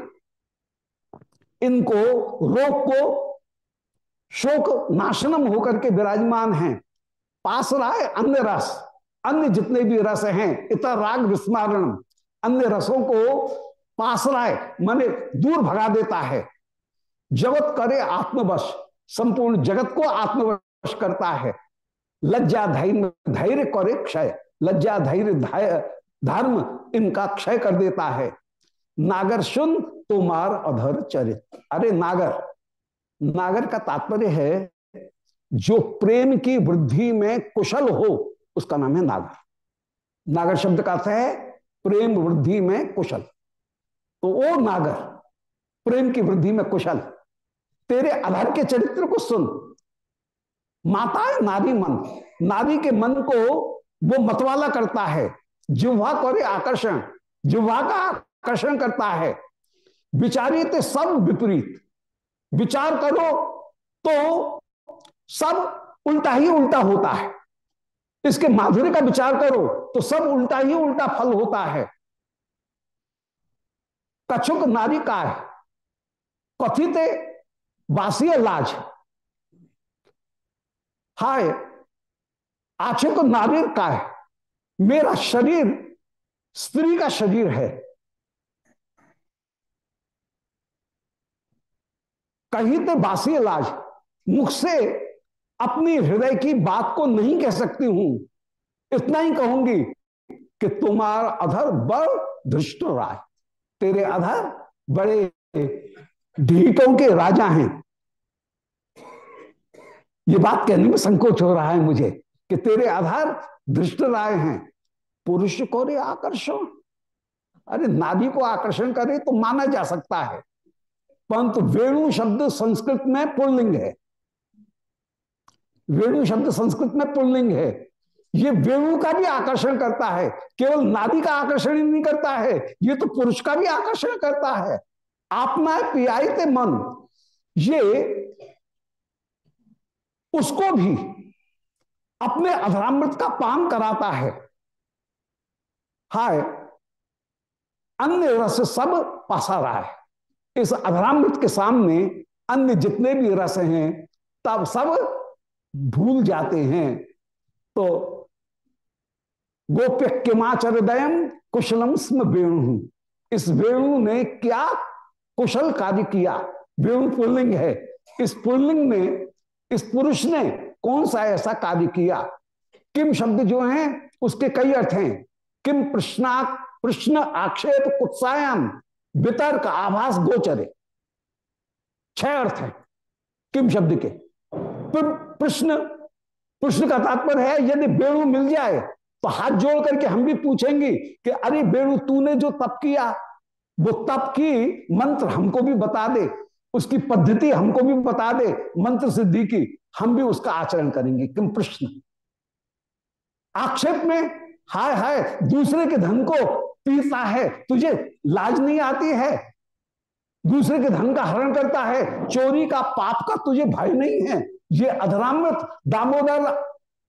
इनको रोग को शोक नाशनम होकर के विराजमान हैं। पास राय अन्य रस, अन्य जितने भी रस हैं इतर राग विस्मारणम अन्य रसों को पास राय माने दूर भगा देता है। जगत करे आत्मवश, संपूर्ण जगत को आत्मवश करता है। लज्जा, धैर्य धैर्य करे क्षय। लज्जा, धैर्य धर्म इनका क्षय कर देता है। नागर सुन तुम्हार अधर चरित। अरे नागर नागर का तात्पर्य है, जो प्रेम की वृद्धि में कुशल हो, उसका नाम है नागर। नागर शब्द का अर्थ है प्रेम वृद्धि में कुशल। तो वो नागर, प्रेम की वृद्धि में कुशल। तेरे अधर के चरित्र को सुन। माता है नारी मन, नारी के मन को वो मतवाला करता है। जिह्वा करे आकर्षण, जिह्वा का आकर्षण करता है। विचारित सब विपरीत। विचार करो तो सब उल्टा ही उल्टा होता है। इसके माधुर्य का विचार करो तो सब उल्टा ही उल्टा फल होता है। कछुक नारी का है। कथित बासीय लाज। हाय, आछुक नारी का है। मेरा शरीर स्त्री का शरीर है। कहीं तो बासी इलाज मुख से अपनी हृदय की बात को नहीं कह सकती हूँ। इतना ही कहूँगी कि तुम्हारा अधर बड़ धृष्ट राय। तेरे अधर बड़े ढीटों के राजा हैं। ये बात कहने में संकोच हो रहा है मुझे कि तेरे आधार दृष्ट राय हैं। पुरुष को रे आकर्षण। अरे नारी को आकर्षण करे तो माना जा सकता है। परंतु वेणु शब्द संस्कृत में पुल्लिंग है। वेणु शब्द संस्कृत में पुल्लिंग है। ये वेणु का भी आकर्षण करता है। केवल नारी का आकर्षण ही नहीं करता है, ये तो पुरुष का भी आकर्षण करता है। आपना पियाई ते मन। ये उसको भी अपने अधरामृत का पान कराता है। हाय, अन्य रस सब पासा रहा है। इस अधरामृत के सामने अन्य जितने भी रस हैं, तब सब भूल जाते हैं तो गोप्य किमाचरदयम कुशलम स्म वेणु। इस वेणु ने क्या कुशल कार्य किया? वेणु पुल्लिंग है। इस पुल्लिंग में इस पुरुष ने कौन सा ऐसा कार्य किया? किम शब्द जो है, उसके कई अर्थ हैं। किम प्रश्ना, प्रश्न आक्षेप कुत्सायाम वितर्क आभास गोचरे। छह अर्थ है किम शब्द के। प्रश्न प्रश्न का तात्पर्य है, यदि बेणु मिल जाए तो हाथ जोड़ करके हम भी पूछेंगे कि, अरे बेणु, तूने जो तप किया, वो तप की मंत्र हमको भी बता दे, उसकी पद्धति हमको भी बता दे, मंत्र सिद्धि की, हम भी उसका आचरण करेंगे। किम प्रश्न। आक्षेप में, हाय हाय, दूसरे के धन को पीता है, तुझे लाज नहीं आती है? दूसरे के धन का हरण करता है, चोरी का पाप का तुझे भय नहीं है? ये अधरामृत दामोदर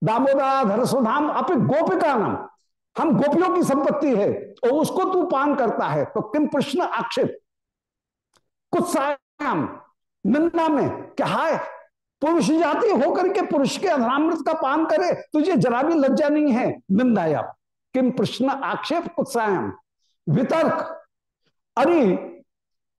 दामोदर सुधाम अपने गोपिका नाम हम गोपियों की संपत्ति है और उसको तू पान करता है। तो किम प्रश्न आक्षेप? कुछ सायाम, निंदा में क्या हाय, पुरुष जाति होकर के पुरुष के अधरामृत का पान करे, तुझे जरा भी लज्जा नहीं है? निंदाया। किम प्रश्न आक्षेप? कुत्सायम वितर्क। अरे,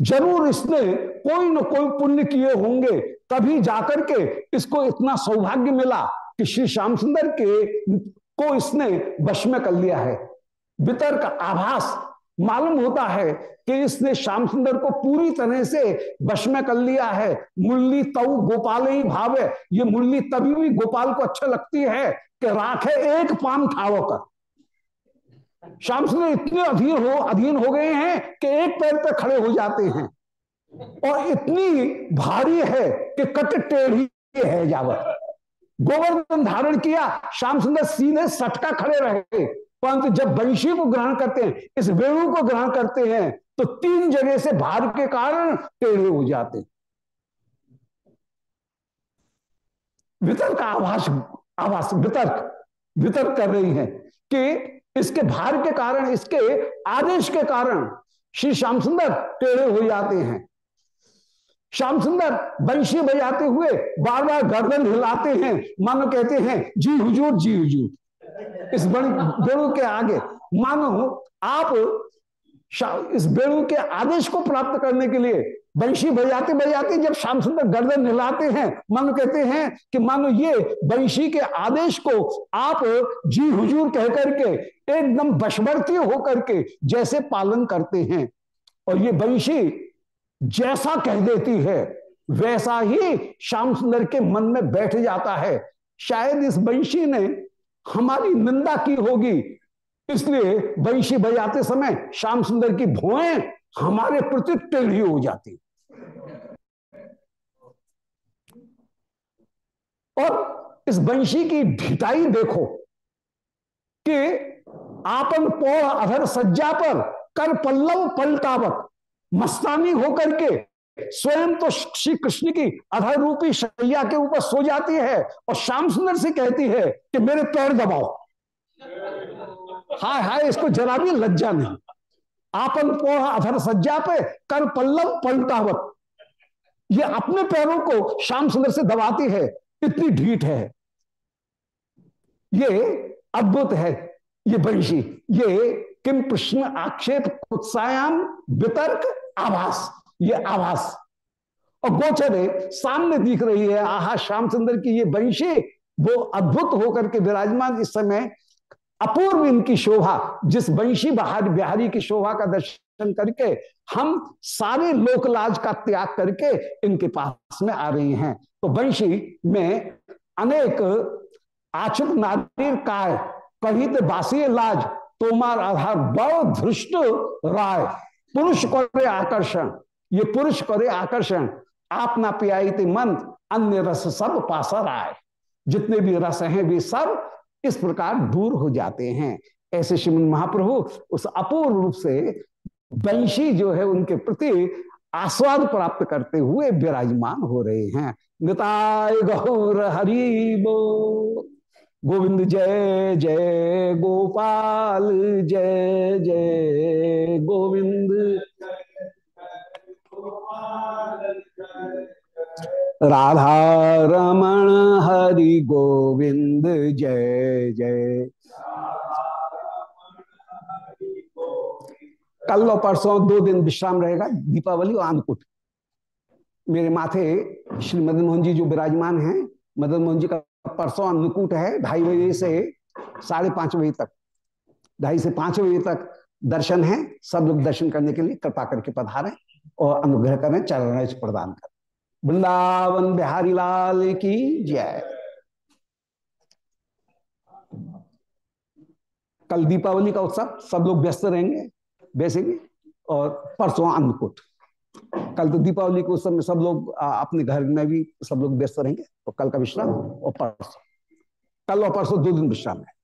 ज़रूर इसने कोई न कोई पुण्य किए होंगे। तभी जाकर के इसको इतना सौभाग्य मिला कि श्री श्याम सुंदर के को इसने वश में कर लिया है। वितर्क आभास मालूम होता है कि इसने श्याम सुंदर को पूरी तरह से वश में कर लिया है। मुरली तऊ गोपाल ही भाव। है ये मुरली तभी भी गोपाल को अच्छा लगती है कि राख है एक पाम ठाड़ो कर। श्याम सुंदर इतने अधीन हो अधीन हो गए हैं कि एक पैर पर खड़े हो जाते हैं। और इतनी भारी है कि कट टेढ़ी है जावर गोवर्धन धारण किया, श्याम सुंदर सीधे सटका खड़े रहे। परंतु जब वंशी को ग्रहण करते हैं, इस वेणु को ग्रहण करते हैं तो तीन जगह से भार के कारण टेढ़े हो जाते वितर्क आभास आभास, वितर्क वितर्क कर रही हैं कि इसके भार के कारण, इसके आदेश के कारण श्री श्याम सुंदर टेढ़े हो जाते हैं। श्याम सुंदर बंशी बजाते हुए बार बार गर्दन हिलाते हैं, मानो कहते हैं, जी हुजूर जी हुजूर। इस बेणु के आगे, मानो आप इस बेणु के आदेश को प्राप्त करने के लिए बंशी बजाते बजाते जब श्याम सुंदर गर्दन हिलाते हैं, मानो कहते हैं कि मानो ये बंशी के आदेश को आप जी हुजूर कह करके एकदम बशवर्ती होकर के जैसे पालन करते हैं। और ये बंशी जैसा कह देती है, वैसा ही श्याम सुंदर के मन में बैठ जाता है। शायद इस बंशी ने हमारी निंदा की होगी। इसलिए बंशी बजाते समय श्याम सुंदर की भुएँ हमारे प्रति टेढ़ी हो जाती। और इस बंशी की ढिटाई देखो कि आपन पौड़ अधर सज्जा पर कर पल्लव पलटावत। मस्तानी होकर के स्वयं तो श्री कृष्ण की अधर रूपी शैया के ऊपर सो जाती है और श्याम सुंदर से कहती है कि मेरे पैर दबाओ। हाय हाय, इसको जरा भी लज्जा नहीं। आपन पोह अधर सज्जा पे, कर पल्लव पलटावत ये अपने पैरों को श्याम सुंदर से दबाती है, इतनी ढीठ है। ये अद्भुत है, ये बंशी, ये किम प्रश्न आक्षेप उत्सायाम वितर्क, आभास। ये आभास। और गोचरे सामने दिख रही है, आहा श्याम सुंदर की ये बंशी वो अद्भुत होकर के विराजमान इस समय, अपूर्व इनकी शोभा, जिस वंशी बहार, बिहारी की शोभा का दर्शन करके, हम सारे लोकलाज का त्याग करके इनके पास में आ रही हैं। तो वंशी में अनेक आचुक नारीर काय, कहित बासी लाज तोमार आधार बड़ धृष्ट राय पुरुष करे आकर्षण ये पुरुष करे आकर्षण आप ना पियाई थे मन अन्य रस सब पासर आए जितने भी रस हैं वे सब इस प्रकार दूर हो जाते हैं ऐसे श्रीमन महाप्रभु उस अपूर्व रूप से वंशी जो है उनके प्रति आस्वाद प्राप्त करते हुए विराजमान हो रहे हैं। निताय गौर हरि बो गोविंद जय जय गोपाल, जय जय गोविंद। राधा रमण हरि गोविंद, जय जय। कल और परसों दो दिन विश्राम रहेगा दीपावली और आंधकुट। मेरे माथे श्री मदन मोहन जी जो विराजमान हैं, मदन मोहन जी का परसों अन्नकूट है ढाई बजे से साढ़े पाँच बजे तक। ढाई से पाँच बजे तक दर्शन है, सब लोग दर्शन करने के लिए कृपा करके पधारें और अनुग्रह करें, चरण प्रदान करें। वृंदावन बिहारी लाल की जय। कल दीपावली का उत्सव, सब लोग व्यस्त रहेंगे वैसे और परसों अन्नकूट कल तो दीपावली को उस समय सब लोग अपने घर में भी सब लोग व्यस्त रहेंगे तो कल का विश्राम और परसों। कल और परसों दो दिन विश्राम है।